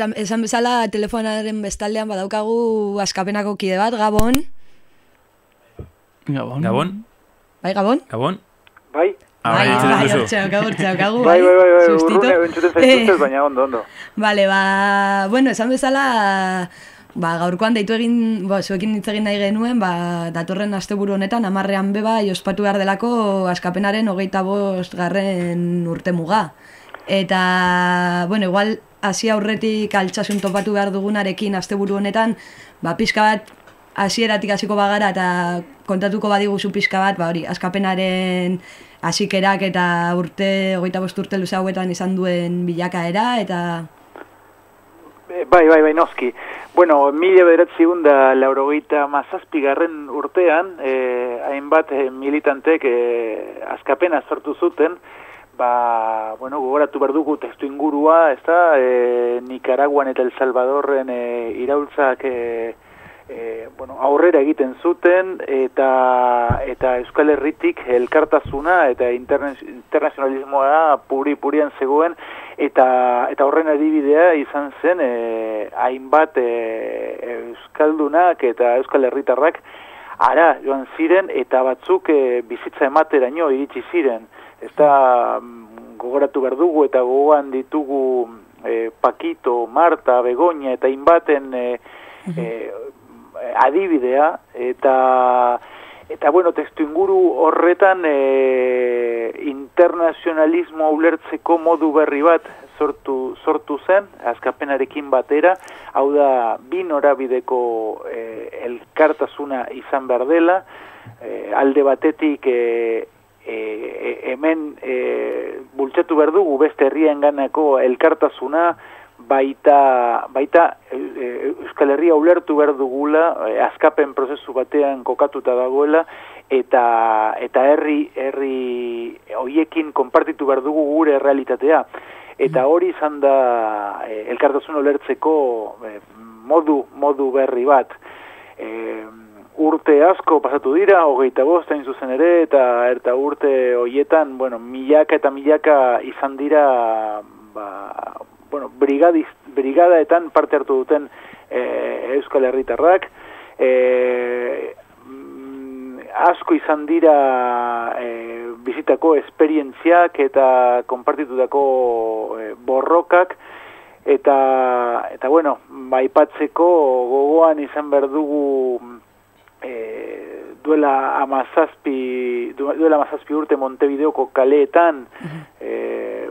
eta esan bezala telefonaren bestaldean badaukagu askapenako kide bat, Gabon. Gabon. Gabon? Bai, Gabon? Gabon? Bai. Ah, bai, bai, hortxe daukagu, hortxe daukagu, Bai, bai, bai, bai, Sustito. urrune entzuten zaituztez, baina ondo, ondo. Vale, ba, bueno, esan bezala, ba, gaurkoan deitu egin, ba, zuekin hitz egin nahi genuen, ba, datorren asteburu honetan, amarrean beba, ospatu behar delako askapenaren hogeita bost garren urte muga. Eta, bueno, igual, hasi aurretik altxasun topatu behar dugunarekin asteburu honetan, ba, pixka bat, hasieratik hasiko bagara eta kontatuko badiguzu pixka bat, ba, hori, askapenaren hasikerak eta urte, hogeita bost urte luze hauetan izan duen bilakaera, eta Eh, Bai, bai, bai, noski. Bueno, mila bederatzi da laurogeita mazazpigarren urtean, eh, hainbat eh, militantek eh, askapena sortu zuten, ba, bueno, gogoratu behar dugu testu ingurua, ez da, eh, Nicaraguan eta El Salvadorren eh, iraultzak eh, eh, bueno, aurrera egiten zuten, eta, eta Euskal Herritik elkartasuna eta interna- internazionalismoa puri-purian zegoen, eta, eta horren adibidea izan zen eh, hainbat eh, Euskaldunak eta Euskal Herritarrak ara joan ziren eta batzuk eh, bizitza emateraino iritsi ziren. Ez da mm, gogoratu behar dugu eta gogoan ditugu eh, Pakito, Marta, Begoña eta hainbaten eh, eh, adibidea eta eta bueno, testu inguru horretan e, internazionalismo ulertzeko modu berri bat sortu, sortu zen, azkapenarekin batera, hau da, bi norabideko e, elkartasuna izan behar dela, e, alde batetik e, e, hemen e, bultzatu behar dugu beste herrien ganako elkartasuna, baita, baita e, e, Euskal Herria ulertu behar dugula, e, azkapen prozesu batean kokatuta dagoela, eta eta herri herri hoiekin konpartitu behar dugu gure realitatea. Eta hori izan da e, elkartasun ulertzeko e, modu, modu berri bat. E, urte asko pasatu dira, hogeita bost hain zuzen ere, eta eta urte hoietan, bueno, milaka eta milaka izan dira, ba, bueno, brigadiz, brigadaetan parte hartu duten e, Euskal Herritarrak, e, asko izan dira e, bizitako esperientziak eta konpartitutako e, borrokak, eta, eta bueno, baipatzeko gogoan izan behar dugu e, duela amazazpi, duela amazazpi urte Montevideoko kaleetan, e,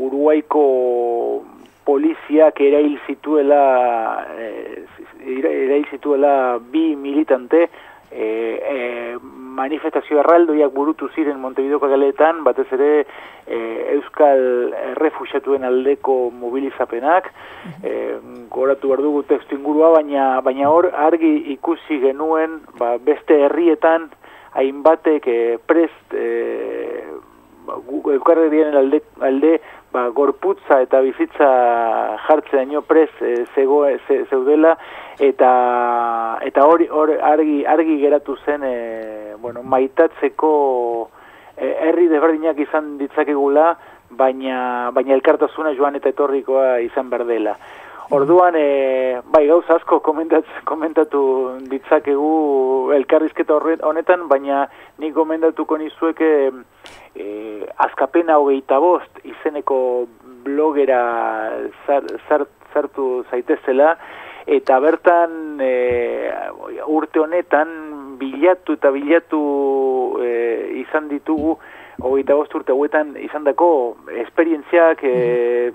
Uruguaiko poliziak erail zituela eh, erail zituela bi militante eh, eh, manifestazio erraldoiak burutu ziren Montevideoko galetan, batez ere e, Euskal refusiatuen aldeko mobilizapenak, e, goratu behar dugu tekstu ingurua, baina, baina hor argi ikusi genuen ba, beste herrietan hainbatek e, prest e, Euskarrien alde, alde ba, gorputza eta bizitza jartzeaino prez e, zego, ze, zeudela eta eta hori hor argi argi geratu zen e, bueno, maitatzeko e, herri desberdinak izan ditzakegula baina baina elkartasuna joan eta etorrikoa izan berdela. Orduan, e, bai, gauz asko komentatu ditzakegu elkarrizketa honetan, baina ni komendatuko nizueke e, azkapena hogeita bost izeneko blogera zartu zaitezela, eta bertan e, urte honetan bilatu eta bilatu e, izan ditugu, hogeita bost urte hauetan izan dako esperientziak, e,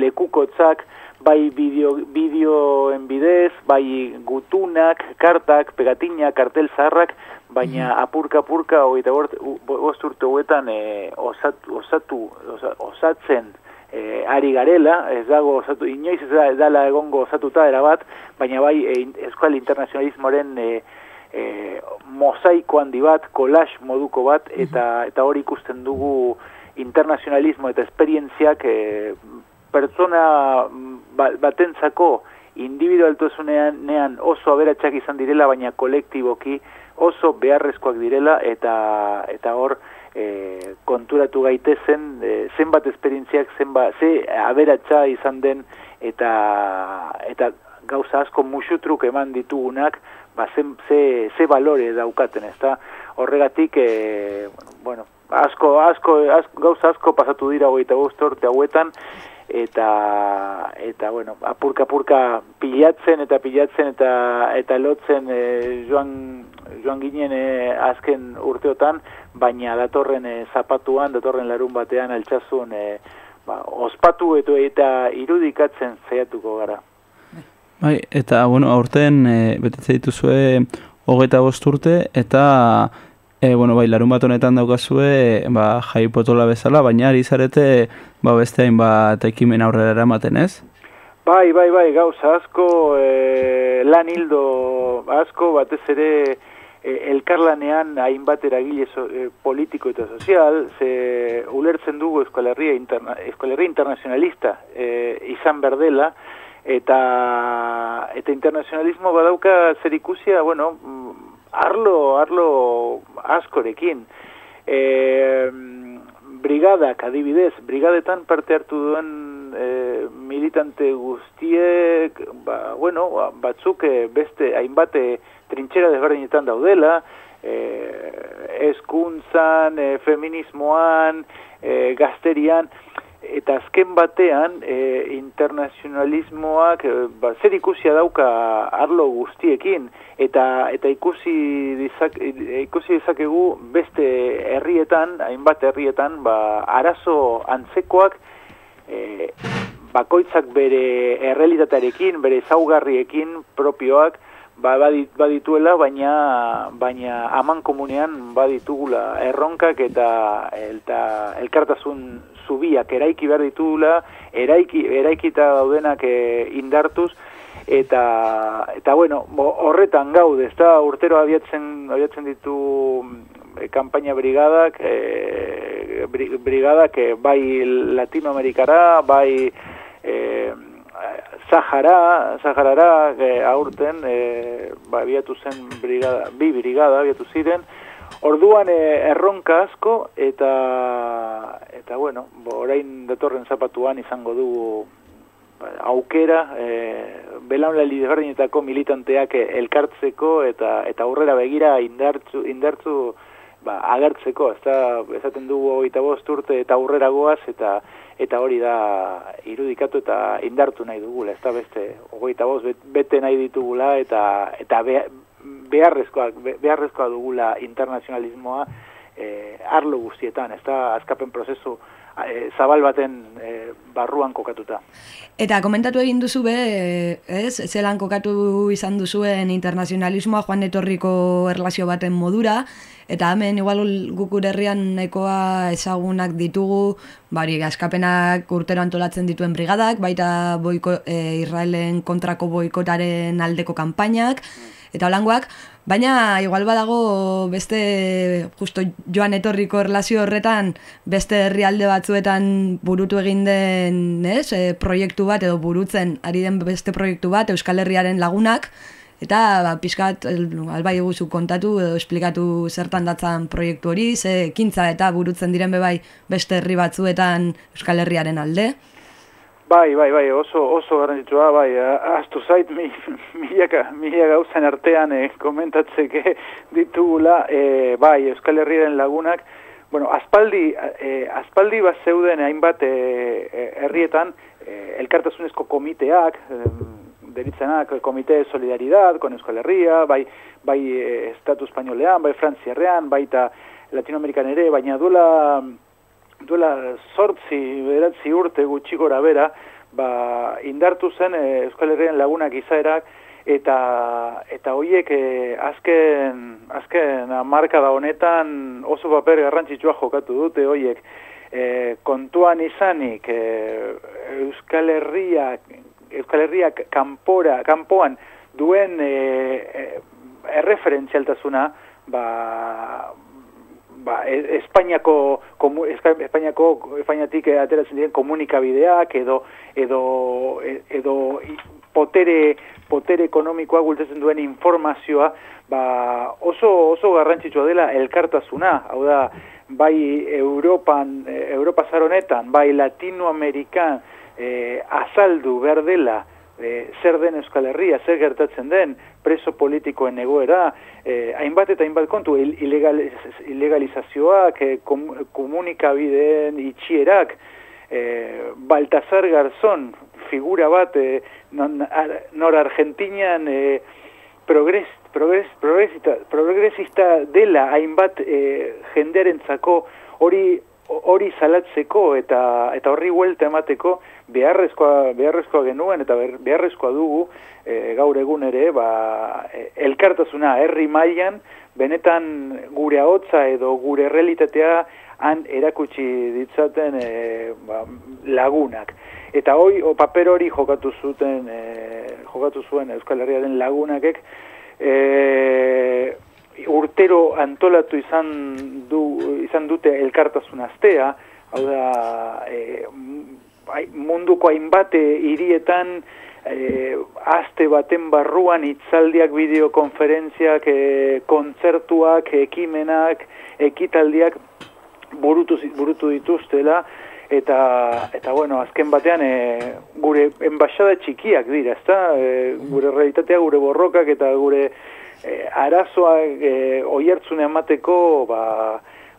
lekukotzak, bai bideo, bideoen bidez, bai gutunak, kartak, pegatinak, kartel zaharrak, baina apurka-apurka, hogeita bost urte hoetan e, osatu, osatu, osatzen e, ari garela, ez dago osatu, inoiz ez da, dala egongo osatuta erabat, baina bai e, eskual internazionalismoaren e, e, mosaiko handi bat, kolax moduko bat, eta, eta hori ikusten dugu internazionalismo eta esperientziak e, pertsona ba, batentzako individualtasunean nean oso aberatsak izan direla baina kolektiboki oso beharrezkoak direla eta eta hor e, konturatu gaitezen e, zenbat esperientziak zenbat ze aberatsa izan den eta eta gauza asko musutruk eman ditugunak ba zen, ze, ze balore daukaten ezta? Horregatik e, bueno, asko, asko, asko, gauza asko pasatu dira hogeita urte hauetan eta eta bueno, apurka apurka pilatzen eta pilatzen eta eta lotzen e, joan joan ginen e, azken urteotan, baina datorren e, zapatuan, datorren larun batean altxazun e, ba, ospatu eta, eta irudikatzen zaiatuko gara. Bai, eta bueno, aurten e, betetze dituzue hogeita bost urte eta E, bueno, bai, larun bat honetan daukazue, ba, jai potola bezala, baina ari zarete, ba, beste hain bat ekimen aurrera eramaten, ez? Bai, bai, bai, gauza asko, e, lan hildo asko, batez ere, e, elkarlanean hainbat eragile so, e, politiko eta sozial, ze ulertzen dugu eskolarria, interna, eskolarria internazionalista e, izan berdela, eta eta internazionalismo badauka zer ikusia, bueno, arlo, arlo askorekin. E, brigadak, adibidez, brigadetan parte hartu duen e, militante guztiek, ba, bueno, ba, batzuk e, beste hainbate trintxera desberdinetan daudela, e, eskuntzan, e, feminismoan, e, gazterian, eta azken batean e, internazionalismoak e, ba, zer ikusia dauka arlo guztiekin? Eta eta ikusi dizak, ikusi dizakegu beste herrietan hainbat herrietan ba, arazo antzekoak e, bakoitzak bere errealitatearekin bere zaugarriekin propioak ba, badituela baina baina aman komunean baditugula erronkak eta eta elkartasun zubiak eraiki behar ditugula, eraiki, eraikita daudenak e, indartuz, eta, eta bueno, horretan gaude, ez da, urtero abiatzen, abiatzen ditu e, kampaina brigadak, e, brigadak e, bai Latinoamerikara, bai e, Zahara, Zaharara e, aurten, e, ba, abiatu zen brigada, bi brigada abiatu ziren, Orduan e, erronka asko eta eta bueno, bo, orain datorren zapatuan izango dugu aukera e, belaunaldi desberdinetako militanteak elkartzeko eta eta aurrera begira indartzu, indartzu ba, agertzeko, ezta esaten dugu hogeita bost urte eta aurrera goaz eta eta hori da irudikatu eta indartu nahi dugula, ez da beste hogeita bost bete nahi ditugula eta eta beharrezkoa, beharrezkoa dugula internazionalismoa e, arlo guztietan, ez da azkapen prozesu e, zabal baten e, barruan kokatuta. Eta komentatu egin duzu be, ez, zelan kokatu izan duzuen internazionalismoa joan etorriko erlazio baten modura, eta hemen igual guk herrian nahikoa ezagunak ditugu, bari askapenak urtero antolatzen dituen brigadak, baita boiko, e, Israelen kontrako boikotaren aldeko kanpainak, eta holangoak, Baina, igual badago beste, justo joan etorriko erlazio horretan, beste herrialde batzuetan burutu egin den, ez, e, proiektu bat edo burutzen ari den beste proiektu bat Euskal Herriaren lagunak, eta ba, pixkat, albai eguzu kontatu edo esplikatu zertan datzan proiektu hori, ze kintza eta burutzen diren bebai beste herri batzuetan Euskal Herriaren alde. Bai, bai, bai, oso, oso garrantzitsua, bai, astu zait, mi, milaka, milaka gauzan artean eh, komentatzeke ditugula, eh, bai, Euskal Herriaren lagunak, bueno, aspaldi, eh, aspaldi bat zeuden hainbat eh, herrietan, eh, elkartasunezko komiteak, eh, deritzenak, komite de solidaridad, con Euskal Herria, bai, bai, eh, Estatu Espainolean, bai, Frantziarrean, bai, eta Latinoamerikan ere, baina duela, duela sortzi, beratzi urte gutxi gora bera, ba, indartu zen e, Euskal Herrian lagunak izaerak, eta eta hoiek e, azken azken marka da honetan oso paper garrantzitsua jokatu dute hoiek e, kontuan izanik e, Euskal Herriak Euskal Herriak kanpora kanpoan duen e, e, erreferentzialtasuna ba, ba, e, Espainiako komu, Espainiako Espainiatik ateratzen diren komunikabideak edo edo edo potere potere ekonomikoa gultatzen duen informazioa ba, oso oso garrantzitsua dela elkartasuna. Hau da bai Europan Europa zaronetan bai Latinoamerikan eh, azaldu behar dela e, zer den Euskal Herria, zer gertatzen den, preso politikoen egoera, e, hainbat eta hainbat kontu, ilegaliz, ilegalizazioak, e, komunikabideen itxierak, e, Baltazar Garzón, figura bat, e, non, ar, nor Argentinian e, progres, progres, progresista, progresista dela hainbat e, jenderentzako hori hori salatzeko eta eta horri huelta emateko beharrezkoa beharrezkoa genuen eta beharrezkoa dugu e, gaur egun ere ba, e, elkartasuna herri mailan benetan gure ahotsa edo gure realitatea han erakutsi ditzaten e, ba, lagunak. Eta hoi o paper hori jokatu zuten e, jokatu zuen Euskal Herriaren lagunakek e, urtero antolatu izan du izan dute elkartasun astea hau da e, munduko hainbate hirietan e, aste baten barruan itzaldiak bideokonferentziak, e, kontzertuak, ekimenak, ekitaldiak burutu, burutu dituztela, eta, eta bueno, azken batean e, gure enbaixada txikiak dira, ezta? E, gure realitatea, gure borrokak eta gure e, arazoak e, oiertzune emateko, ba,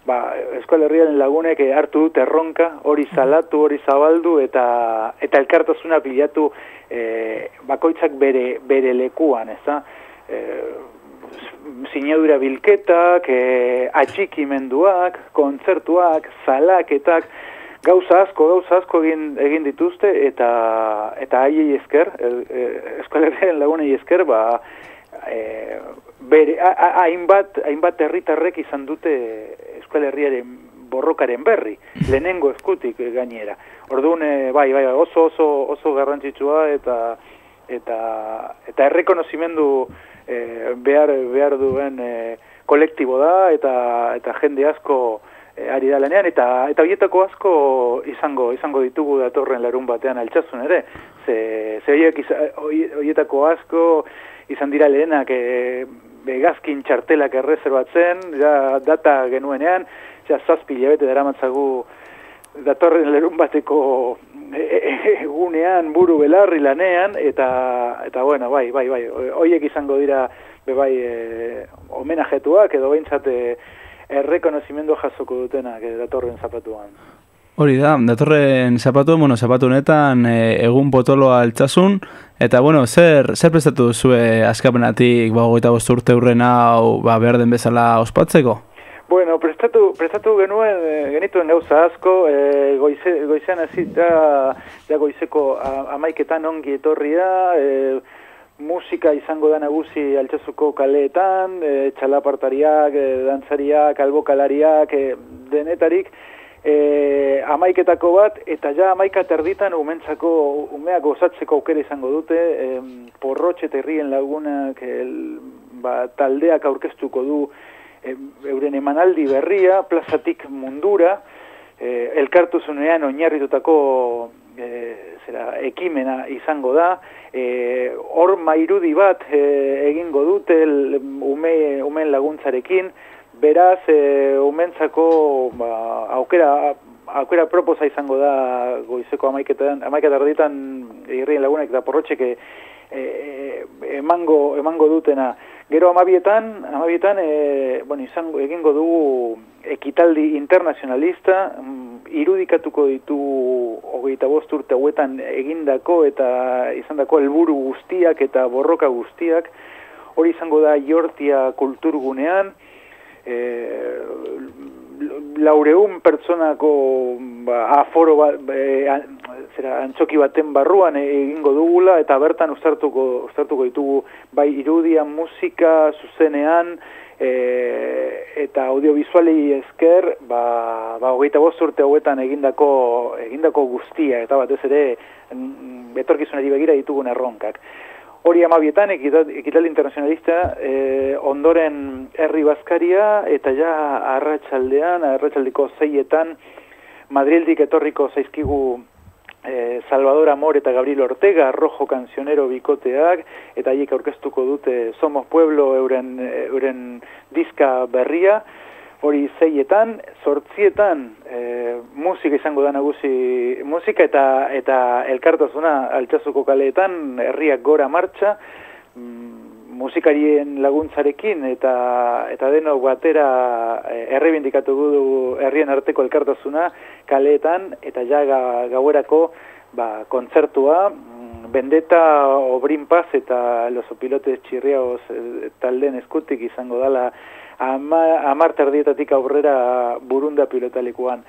ba, Euskal Herriaren lagunek hartu dut erronka, hori salatu, hori zabaldu, eta eta elkartasuna bilatu e, bakoitzak bere, bere lekuan, ez da? E, Zinedura bilketak, e, atxikimenduak, kontzertuak, zalaketak, gauza asko, gauza asko egin, egin dituzte, eta eta haiei esker, e, e, Euskal Herriaren lagunei esker, ba, e, bere, hainbat, hainbat herritarrek izan dute Euskal Herriaren borrokaren berri, lehenengo eskutik gainera. Orduan, e, bai, bai, oso, oso, oso garrantzitsua eta eta eta errekonozimendu e, behar, behar duen e, kolektibo da eta eta jende asko e, ari da lanean. Eta eta hoietako asko izango izango ditugu datorren larun batean altxasun ere. Ze ze hoietako asko izan dira lehenak e, begazkin txartelak erreserbatzen, ja, data genuenean, ja, zazpi lebete dara matzagu datorren lerun bateko egunean buru belarri lanean, eta, eta bueno, bai, bai, bai, hoiek izango dira, be bai, e, homenajetuak edo behintzate errekonozimendu jasoko dutenak e, datorren zapatuan. Hori da, datorren zapatu, bueno, zapatu honetan e, egun potoloa altzasun, eta bueno, zer, zer prestatu zue askapenatik, ba, goita urte hurren hau, ba, behar den bezala ospatzeko? Bueno, prestatu, prestatu genuen, eh, genituen gauza asko, e, goize, goizean hasita ja goizeko amaiketan ongi etorria, e, musika izango da nagusi altxazuko kaleetan, e, txalapartariak, e, dantzariak, albokalariak, e, denetarik, e, amaiketako bat, eta ja amaika terditan umentzako, umeak gozatzeko aukera izango dute, e, porrotxe eta herrien lagunak el, ba, taldeak aurkeztuko du e, euren emanaldi berria, plazatik mundura, e, elkartuzunean oinarritutako e, zera, ekimena izango da, e, hor mairudi bat e, egingo dute el, ume, umen laguntzarekin, beraz e, umentzako ba, aukera aukera proposa izango da goizeko amaiketan, amaiketan erditan irrien lagunak eta porrotxek e, e, emango, emango dutena. Gero amabietan, amabietan e, bueno, izango, egingo dugu ekitaldi internazionalista, mm, irudikatuko ditu hogeita bost urte hauetan egindako eta izandako helburu guztiak eta borroka guztiak, hori izango da jortia kulturgunean, e, laureun pertsonako ba, aforo bat, e, an- zera, antzoki baten barruan e- egingo dugula, eta bertan uztartuko, uztartuko ditugu bai irudian, musika, zuzenean, e, eta audiovisualei esker, ba, ba hogeita urte hauetan egindako, egindako guztia, eta batez ere, mm, etorkizunari begira ditugun erronkak. Hori amabietan, ekital- ekitaldi internazionalista, eh, ondoren herri bazkaria, eta ja arratsaldean, arratsaldeko zeietan, Madrildik etorriko zaizkigu eh, Salvador Amor eta Gabriel Ortega, Rojo Cancionero bikoteak, eta haiek aurkeztuko dute Somos Pueblo euren, euren diska berria, hori zeietan, sortzietan e, musika izango da nagusi musika eta eta elkartasuna altxazuko kaleetan herriak gora martxa mm, musikarien laguntzarekin eta eta denok batera e, errebindikatu du herrien arteko elkartasuna kaleetan eta ja ga, gauerako ba, kontzertua mm, Bendeta Obrin Paz eta Los Opilotes Txirriagoz e, taldeen eskutik izango dala ama, amar terdietatik aurrera burunda pilotalekuan.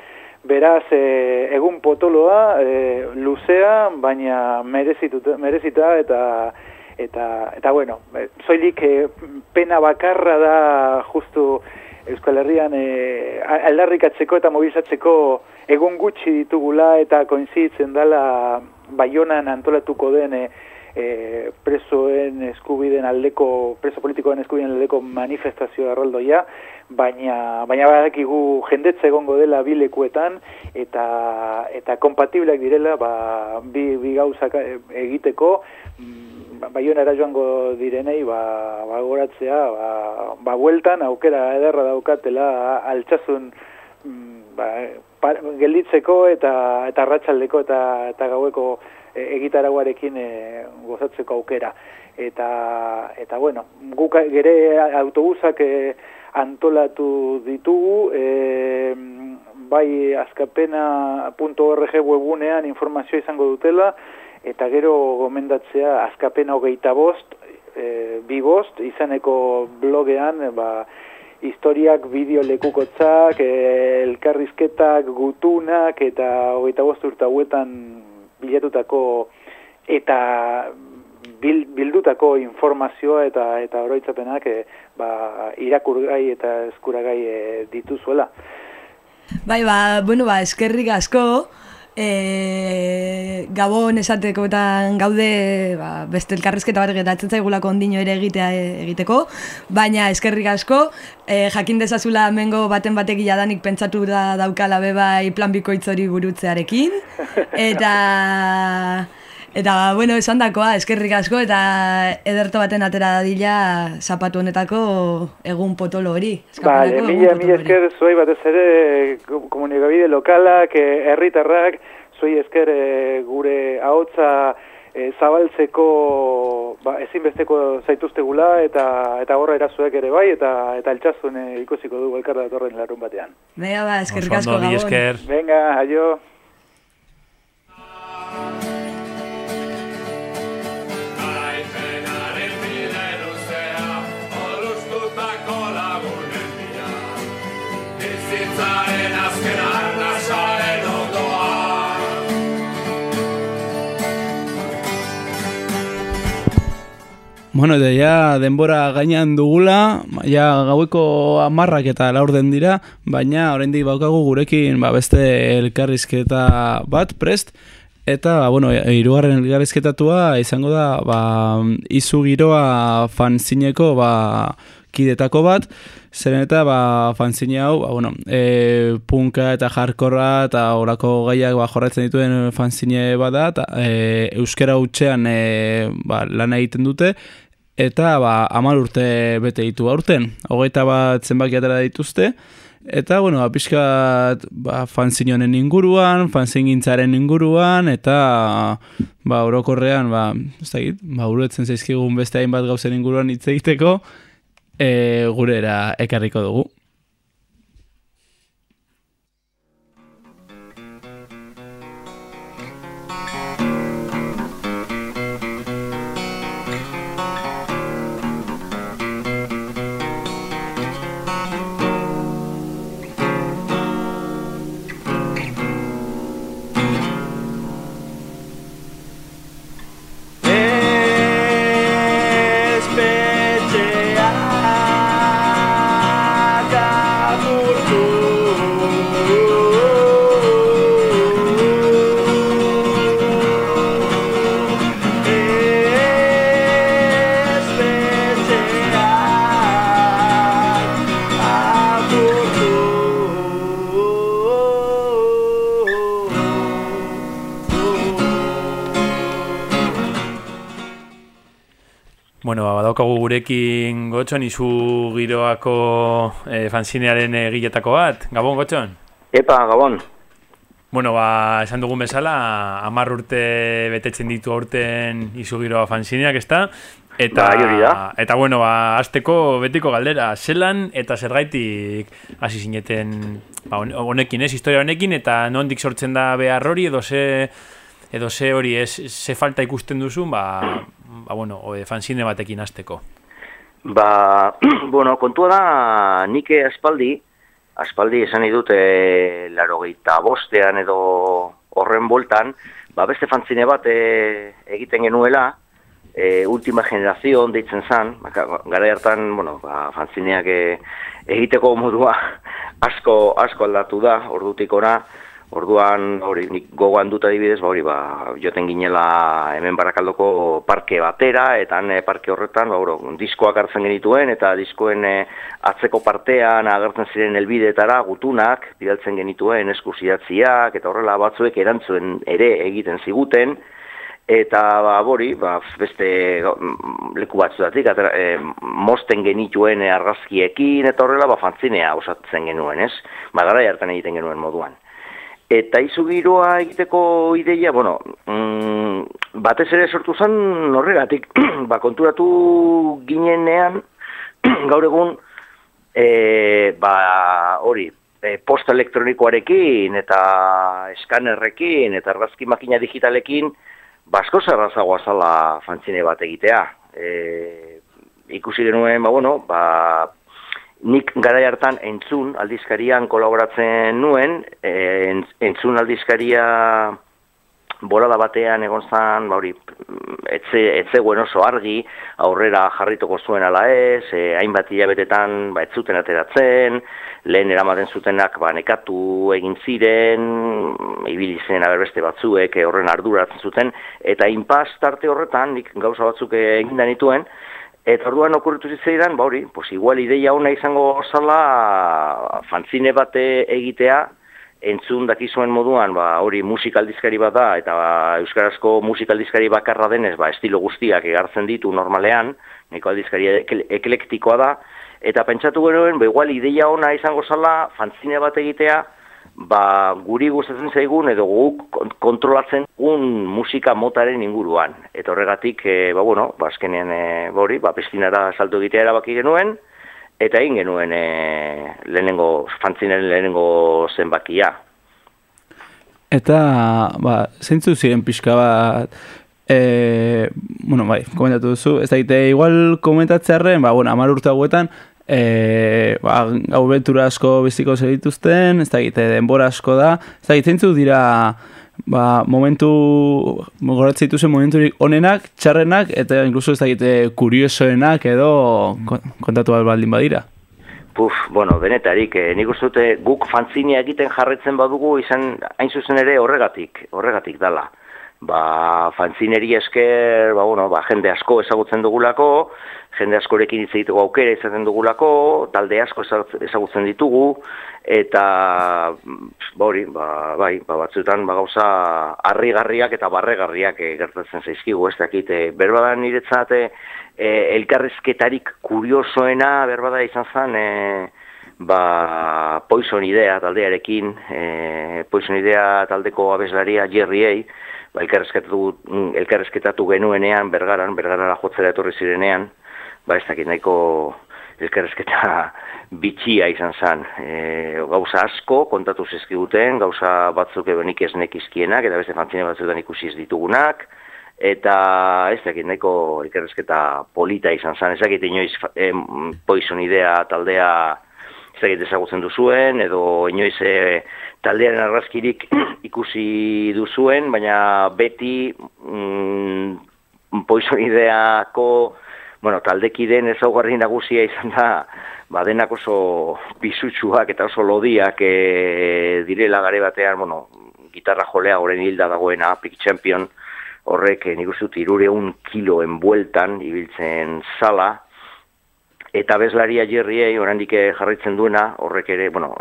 Beraz, e, egun potoloa, e, luzea, baina merezita eta eta eta bueno, e, soilik e, pena bakarra da justu Euskal Herrian e, aldarrikatzeko eta mobilizatzeko egun gutxi ditugula eta koinzitzen dala Baionan antolatuko den e, e, presoen eskubiden aldeko, preso politikoen eskubiden aldeko manifestazio erraldoia, baina, baina badakigu jendetza egongo dela bi lekuetan, eta, eta kompatibleak direla ba, bi, bi gauzak egiteko, mm, baionara joango direnei ba, ba goratzea, ba, ba bueltan aukera ederra daukatela altxazun mm, ba, gelditzeko eta eta arratsaldeko eta eta gaueko egitaraguarekin e, gozatzeko aukera. Eta eta bueno, guk gere autobusak e, antolatu ditugu, e, bai azkapena.org webunean informazioa izango dutela, eta gero gomendatzea azkapena hogeita bost, e, bi bost, izaneko blogean, e, ba, historiak bideo lekukotzak, e, elkarrizketak, gutunak, eta hogeita bost urta hauetan bilatutako eta bil, bildutako informazioa eta eta oroitzapenak e, ba, irakurgai eta eskuragai e, dituzuela. Bai, ba, bueno, ba, eskerrik asko, e, gabon esatekoetan gaude ba, beste elkarrizketa bat getatzen zaigulako ondino ere egitea egiteko, baina eskerrik asko, e, jakin dezazula mengo baten batek jadanik pentsatu da daukala bebai plan bikoitzori burutzearekin, eta... Eta, bueno, esan dakoa, eskerrik asko, eta ederto baten atera dadila zapatu honetako egun potolo hori. Vale, mila, mila esker zuei batez ere komunikabide lokalak, herritarrak, zuei esker e, gure ahotza e, zabaltzeko ba, ezinbesteko zaituztegula eta eta horra erazuek ere bai eta eta altxazun e, ikusiko dugu elkarra datorren larun batean. Venga, ba, eskerrik asko gabon. Venga, aio. Bueno, eta ja denbora gainean dugula, ja gaueko amarrak eta laurden dira, baina oraindik baukagu gurekin ba, beste elkarrizketa bat prest, eta, ba, bueno, irugarren elkarrizketatua izango da, ba, izu giroa fanzineko, ba, kidetako bat, zeren eta ba, fanzine hau, ba, bueno, e, punka eta jarkorra eta orako gaiak ba, jorratzen dituen fanzine bada, eta e, euskera hutsean e, ba, lan egiten dute, eta ba, amar urte bete ditu aurten, hogeita bat zenbaki atera dituzte, Eta, bueno, apiskat ba, ba fanzinonen inguruan, fanzin inguruan, eta ba, orokorrean, ba, ez da ba, uretzen zaizkigun beste hainbat gauzen inguruan hitz egiteko, e, gurera ekarriko dugu. Daukagu gurekin gotxon izu giroako e, fanzinearen egiletako bat. Gabon, gotxon? Epa, gabon. Bueno, ba, esan dugun bezala, amar urte betetzen ditu aurten izu giroa fanzineak, ez da? Eta, ba, eta bueno, ba, azteko betiko galdera, zelan eta zergaitik hasi zineten ba, honekin, ez, historia honekin, eta nondik sortzen da behar hori, edo ze, edo ze hori, ez, ze falta ikusten duzun, ba, ba, bueno, o, fanzine batekin hasteko. Ba, bueno, kontua da, nik aspaldi, aspaldi esan idute laro bostean edo horren boltan, ba, beste fanzine bat e, egiten genuela, e, última generazion deitzen zan, gara hartan, bueno, ba, fanzineak e, egiteko modua asko, asko aldatu da, ordutik ora, Orduan, hori, nik gogoan dut adibidez, ba, hori, ba, joten ginela hemen barakaldoko parke batera, eta han parke horretan, ba, hori, diskoak hartzen genituen, eta diskoen e, atzeko partean agertzen ziren elbideetara gutunak, bidaltzen genituen eskusiatziak, eta horrela batzuek erantzuen ere egiten ziguten, eta ba, hori, ba, beste leku batzuetatik, e, mosten genituen argazkiekin, eta horrela, ba, fantzinea osatzen genuen, ez? Ba, gara hartan egiten genuen moduan. Eta izu giroa egiteko ideia, bueno, mm, batez ere sortu zen horregatik, ba, konturatu ginenean, gaur egun, e, ba, hori, e, posta elektronikoarekin eta eskanerrekin eta argazki makina digitalekin, basko ba, zerrazagoa zala fantzine bat egitea. E, ikusi genuen, ba, bueno, ba, nik gara hartan entzun aldizkarian kolaboratzen nuen, entzun aldizkaria bolada batean egon zan, ba hori, etze, etze oso argi, aurrera jarrituko zuen ala ez, e, hainbat hilabetetan ba, etzuten ateratzen, lehen eramaten zutenak ba, nekatu egin ziren, ibili zen aberbeste batzuek e, horren arduratzen zuten, eta inpaz tarte horretan, nik gauza batzuk egin danituen, Eta orduan okurritu zitzaidan, ba hori, pues igual ideia ona izango zala fanzine bate egitea, entzun dakizuen moduan, ba hori musikaldizkari bat da, eta ba, euskarazko musikaldizkari bakarra denez, ba estilo guztiak egartzen ditu normalean, neko aldizkari eklektikoa da, eta pentsatu genuen, ba igual ideia ona izango zala fanzine bat egitea, ba, guri gustatzen zaigun edo guk kontrolatzen un musika motaren inguruan. Eta horregatik, e, ba, bueno, ba, azkenean, e, bori, ba, pestinara salto egitea erabaki genuen, eta egin genuen e, lehenengo, fantzinaren lehenengo zenbakia. Eta, ba, zeintzu ziren pixka bat, e, bueno, bai, komentatu duzu, ez da, igual komentatzearen, ba, bueno, amar urte hauetan, e, ba, gau betura asko biziko zerituzten, ez da egite denbora asko da, ez da egiten dira ba, momentu, goratzen dituzen momenturik onenak, txarrenak, eta inkluso ez dakite kuriosoenak edo kontatu baldin badira. Puf, bueno, benetarik, eh, nik uste dute guk fantzinia egiten jarretzen badugu izan hain zuzen ere horregatik, horregatik dala. Ba, fantzineri esker, ba, bueno, ba, jende asko ezagutzen dugulako, jende askorekin hitz egiteko aukera izaten dugulako, talde asko ezagutzen ditugu, eta ba, hori, ba, bai, ba, batzuetan ba, gauza harrigarriak eta barregarriak e, gertatzen zaizkigu, ez dakit, e, berbadan niretzat e, elkarrezketarik kuriosoena berbada izan zen, e, ba, poison idea taldearekin, e, poison idea taldeko abeslaria Jerry ba, elkarrezketatu, elkarrezketatu genuenean, bergaran, bergarara jotzera etorri zirenean, ba ez dakit nahiko elkarrezketa bitxia izan zen. E, gauza asko kontatu zizkiguten, gauza batzuk ebenik ez nekizkienak, eta beste fantzine batzuetan ikusi ditugunak, eta ez dakit nahiko elkarrezketa polita izan zen, ez dakit inoiz e, poison idea taldea dakit ezagutzen duzuen, edo inoiz e, taldearen arrazkirik ikusi duzuen, baina beti mm, poison ideako bueno, taldekideen ezaugarri nagusia izan da, ba, denak oso pisutsuak eta oso lodiak e, direla gare batean, bueno, gitarra jolea horren hilda dagoena, Pick Champion, horrek e, nik uste dut irure un kilo enbueltan, ibiltzen sala, eta bezlaria jerriei oraindik e, jarraitzen duena, horrek ere, bueno,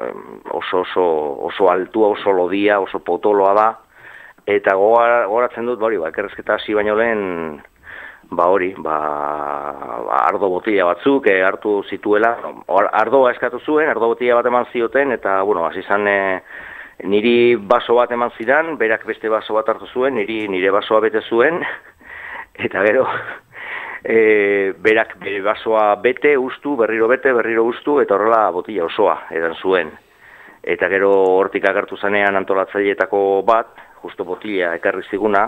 oso, oso, oso altua, oso lodia, oso potoloa da, eta goratzen dut, bori, ba, ekerrezketa hasi baino lehen, ba hori, ba, ba ardo botila batzuk e, hartu zituela, ardoa eskatu zuen, ardo botila bat eman zioten, eta, bueno, hasi zan, e, niri baso bat eman zidan, berak beste baso bat hartu zuen, niri nire basoa bete zuen, eta gero, e, berak bere basoa bete, ustu, berriro bete, berriro ustu, eta horrela botila osoa edan zuen. Eta gero hortik agertu zanean antolatzaileetako bat, justo botila ekarri ziguna,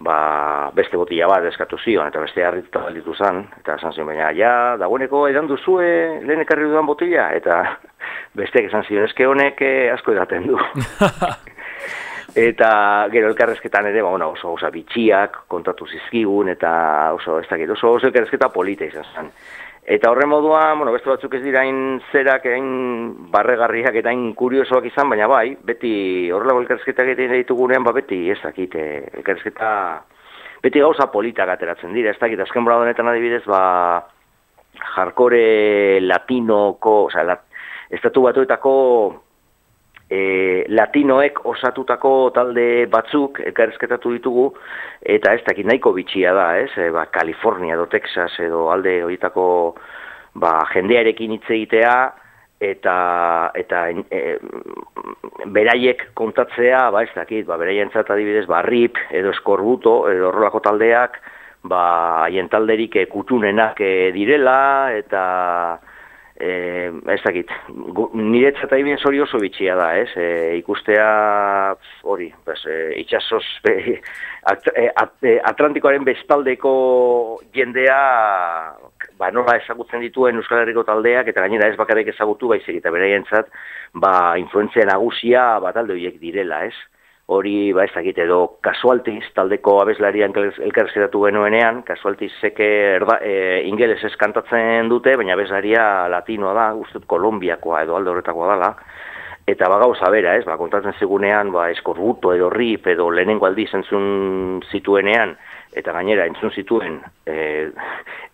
ba, beste botila bat eskatu zion, eta beste harrituta balditu zen, eta esan zion, baina, ja, dagoeneko edan duzue lehen ekarri dudan botila, eta besteak esan zion, eske honek eh, asko edaten du. eta gero elkarrezketan ere, ba, bueno, oso, oso bitxiak kontatu zizkigun, eta oso, ez dakit, oso, oso elkarrezketa polita izan zen. Eta horre modua, bueno, beste batzuk ez dira hain zerak, hain barregarriak eta hain kuriosoak izan, baina bai, beti horrela elkarrezketa egiten ditugunean, ba beti ez dakit, eh, elkarrezketa, beti gauza politak ateratzen dira, ez dakit, azken bora honetan adibidez, ba, jarkore latinoko, oza, la, estatu batuetako e, latinoek osatutako talde batzuk elkarrezketatu ditugu eta ez dakit nahiko bitxia da, ez? E, ba, California edo Texas edo alde horietako ba, jendearekin hitz egitea eta eta e, beraiek kontatzea, ba ez dakit, ba beraientzat adibidez, ba RIP edo Eskorbuto edo horrelako taldeak ba haien talderik e, kutunenak e, direla eta eh ez dakit. Niretzat aibien hori oso bitxia da ez? E, ikustea hori pues e, itxasos e, atlantikoaren bestaldeko jendea ba nola ezagutzen dituen Euskal Herriko taldeak eta gainera ez bakarrik ezagutu baizik eta beraientzat ba influentzia nagusia bat alde direla ez hori ba ez dakit edo kasualtiz taldeko abeslarian elkarrezketatu genuenean, kasualtiz seke erda, e, ingeles eskantatzen dute, baina abeslaria latinoa da, ustut kolombiakoa edo alde horretakoa dala, eta ba gauza bera, ez, ba, kontatzen zigunean, ba, eskorbuto edo rip edo lehenengo aldi zentzun zituenean, eta gainera entzun zituen e,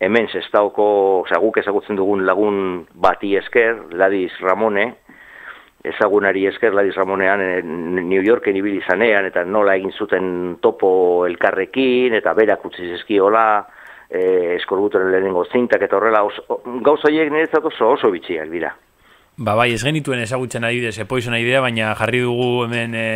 hemen zestaoko, osea guk ezagutzen dugun lagun bati esker, Ladis Ramone, ezagunari esker Ladis Ramonean e, New Yorken ibili zanean eta nola egin zuten topo elkarrekin eta berak utzi zizkiola e, eskorbutoren lehenengo zintak eta horrela gauza horiek niretzat oso oso bitxiak dira. Ba bai, ez genituen ezagutzen adibidez epoizona idea, baina jarri dugu hemen e,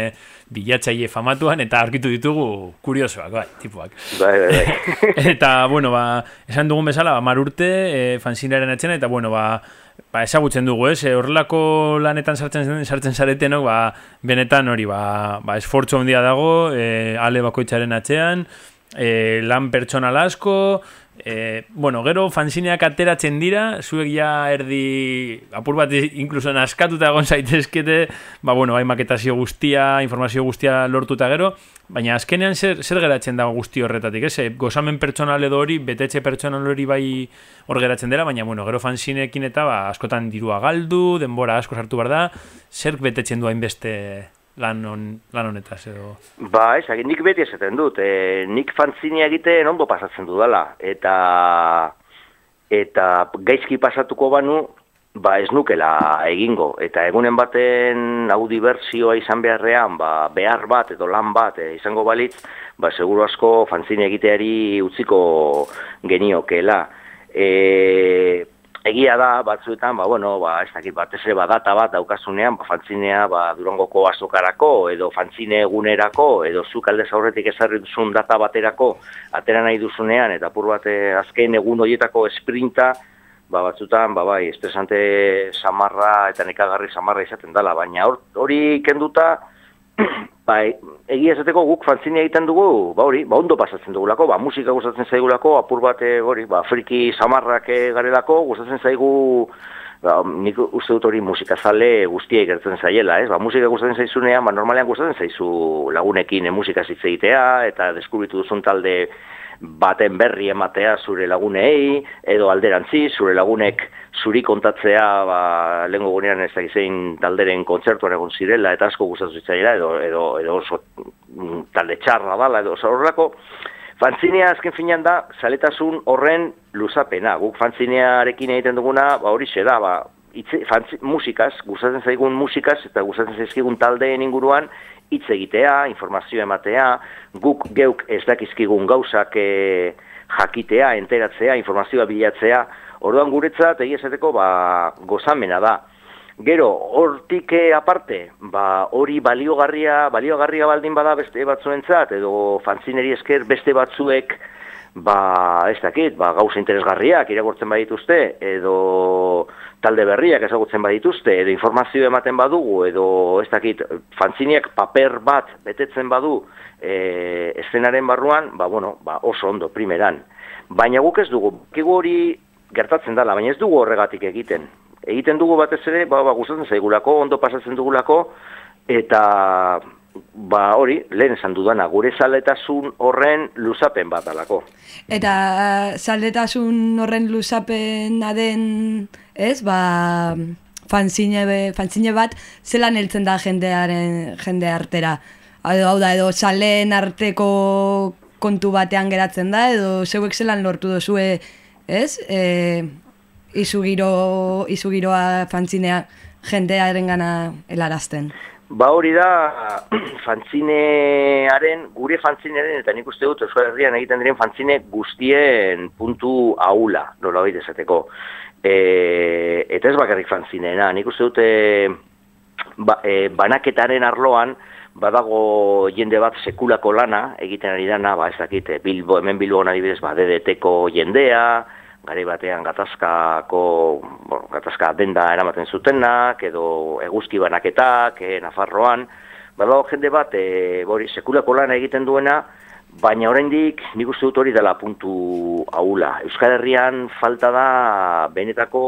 bilatzaile famatuan eta arkitu ditugu kuriosoak, bai, tipuak. Bai, bai, bai. eta, bueno, ba, esan dugun bezala, ba, marurte, e, fanzinaren atxena, eta, bueno, ba, ba, ezagutzen dugu, ez? E, horrelako lanetan sartzen sartzen zaretenok, ba, benetan hori, ba, ba esfortzu handia dago, e, ale bakoitzaren atzean, e, lan pertsonal asko, E, bueno, gero fanzineak ateratzen dira, zuek ja erdi apur bat inkluso naskatuta egon zaitezkete, ba bueno, bai maketazio guztia, informazio guztia lortuta gero, baina azkenean zer, zer geratzen dago guzti horretatik, ez? E, gozamen pertsonal edo hori, betetxe pertsonal hori bai hor geratzen dela, baina bueno, gero fanzinekin eta ba, askotan dirua galdu, denbora asko sartu behar da, zer betetzen du hainbeste lan, on, lan honetaz edo? Ba, ez, nik beti esaten dut, e, nik fantzinia egiten ondo pasatzen dudala, eta eta gaizki pasatuko banu, ba ez nukela egingo, eta egunen baten hau diversioa izan beharrean, ba, behar bat edo lan bat e, izango balitz, ba, seguru asko fantzine egiteari utziko geniokela. E, egia da, batzuetan, ba, bueno, ba, ez dakit, batez ere, ba, data bat daukasunean, ba, fantzinea, ba, durangoko azokarako, edo fantzine egunerako, edo zuk alde zaurretik ezarri duzun data baterako, atera nahi duzunean, eta pur bat eh, azken egun horietako esprinta, ba, batzutan, ba, bai, estresante samarra eta nekagarri samarra izaten dela, baina hori kenduta, bai, egia esateko guk fantzine egiten dugu, ba hori, ba ondo pasatzen dugulako, ba musika gustatzen zaigulako, apur bate hori, ba friki samarrak eh, garelako, gustatzen zaigu, ba, nik uste dut hori musika zale guztia ikertzen zaiela, ez? Ba musika gustatzen zaizunean, ba normalean gustatzen zaizu lagunekin e, musika zitzegitea, eta deskubritu duzun talde baten berri ematea zure lagunei, edo alderantzi, zure lagunek zuri kontatzea, ba, lehenko gunean ez da zein talderen kontzertuan egon zirela, eta asko gustatu zitzaila, edo, edo, edo oso mm, talde txarra dala, edo horrelako, Fantzinea azken finean da, saletasun horren luzapena. Guk fantzinearekin egiten duguna, ba hori da, ba, itze, fantzi, musikaz, gustatzen zaigun musikaz, eta gustatzen zaizkigun taldeen inguruan, hitz egitea, informazio ematea, guk geuk ez dakizkigun gauzak e, jakitea, enteratzea, informazioa bilatzea, orduan guretzat egia esateko ba, gozamena da. Gero, hortik eh, aparte, ba, hori baliogarria, baliogarria baldin bada beste batzuentzat, edo fantzineri esker beste batzuek, ba, ez dakit, ba, gauza interesgarriak irakurtzen badituzte, edo talde berriak ezagutzen badituzte, edo informazio ematen badugu, edo ez dakit, fantziniak paper bat betetzen badu e, eszenaren barruan, ba, bueno, ba, oso ondo, primeran. Baina guk ez dugu, kigu hori gertatzen dela, baina ez dugu horregatik egiten. Egiten dugu batez ere, ba, ba, gustatzen zaigulako, ondo pasatzen dugulako, eta ba hori, lehen esan dudana, gure zaletasun horren luzapen bat alako. Eta zaletasun horren luzapen aden ez, ba, fanzine, fanzine bat, zelan heltzen da jendearen jende artera. Hau da, edo salen arteko kontu batean geratzen da, edo zeuek zelan lortu dozue, ez? E, izugiro, izugiroa fantzinea jendearen gana helarazten. Ba hori da, fantzinearen, gure fantzinearen, eta nik uste dut, Euskal Herrian egiten diren fantzine guztien puntu aula, nola hori desateko. E, eta ez bakarrik fantzineena, nik uste dute ba, e, banaketaren arloan badago jende bat sekulako lana egiten ari dana, ba ez dakit, e, Bilbo, hemen Bilbo adibidez, ba, DDT-ko jendea, gari batean gatazkako, bueno, gatazka denda eramaten zutenak, edo eguzki banaketak, e, Nafarroan, badago jende bat, e, bori, sekulako lana egiten duena, Baina oraindik nik uste dut hori dela puntu haula. Euskal Herrian falta da benetako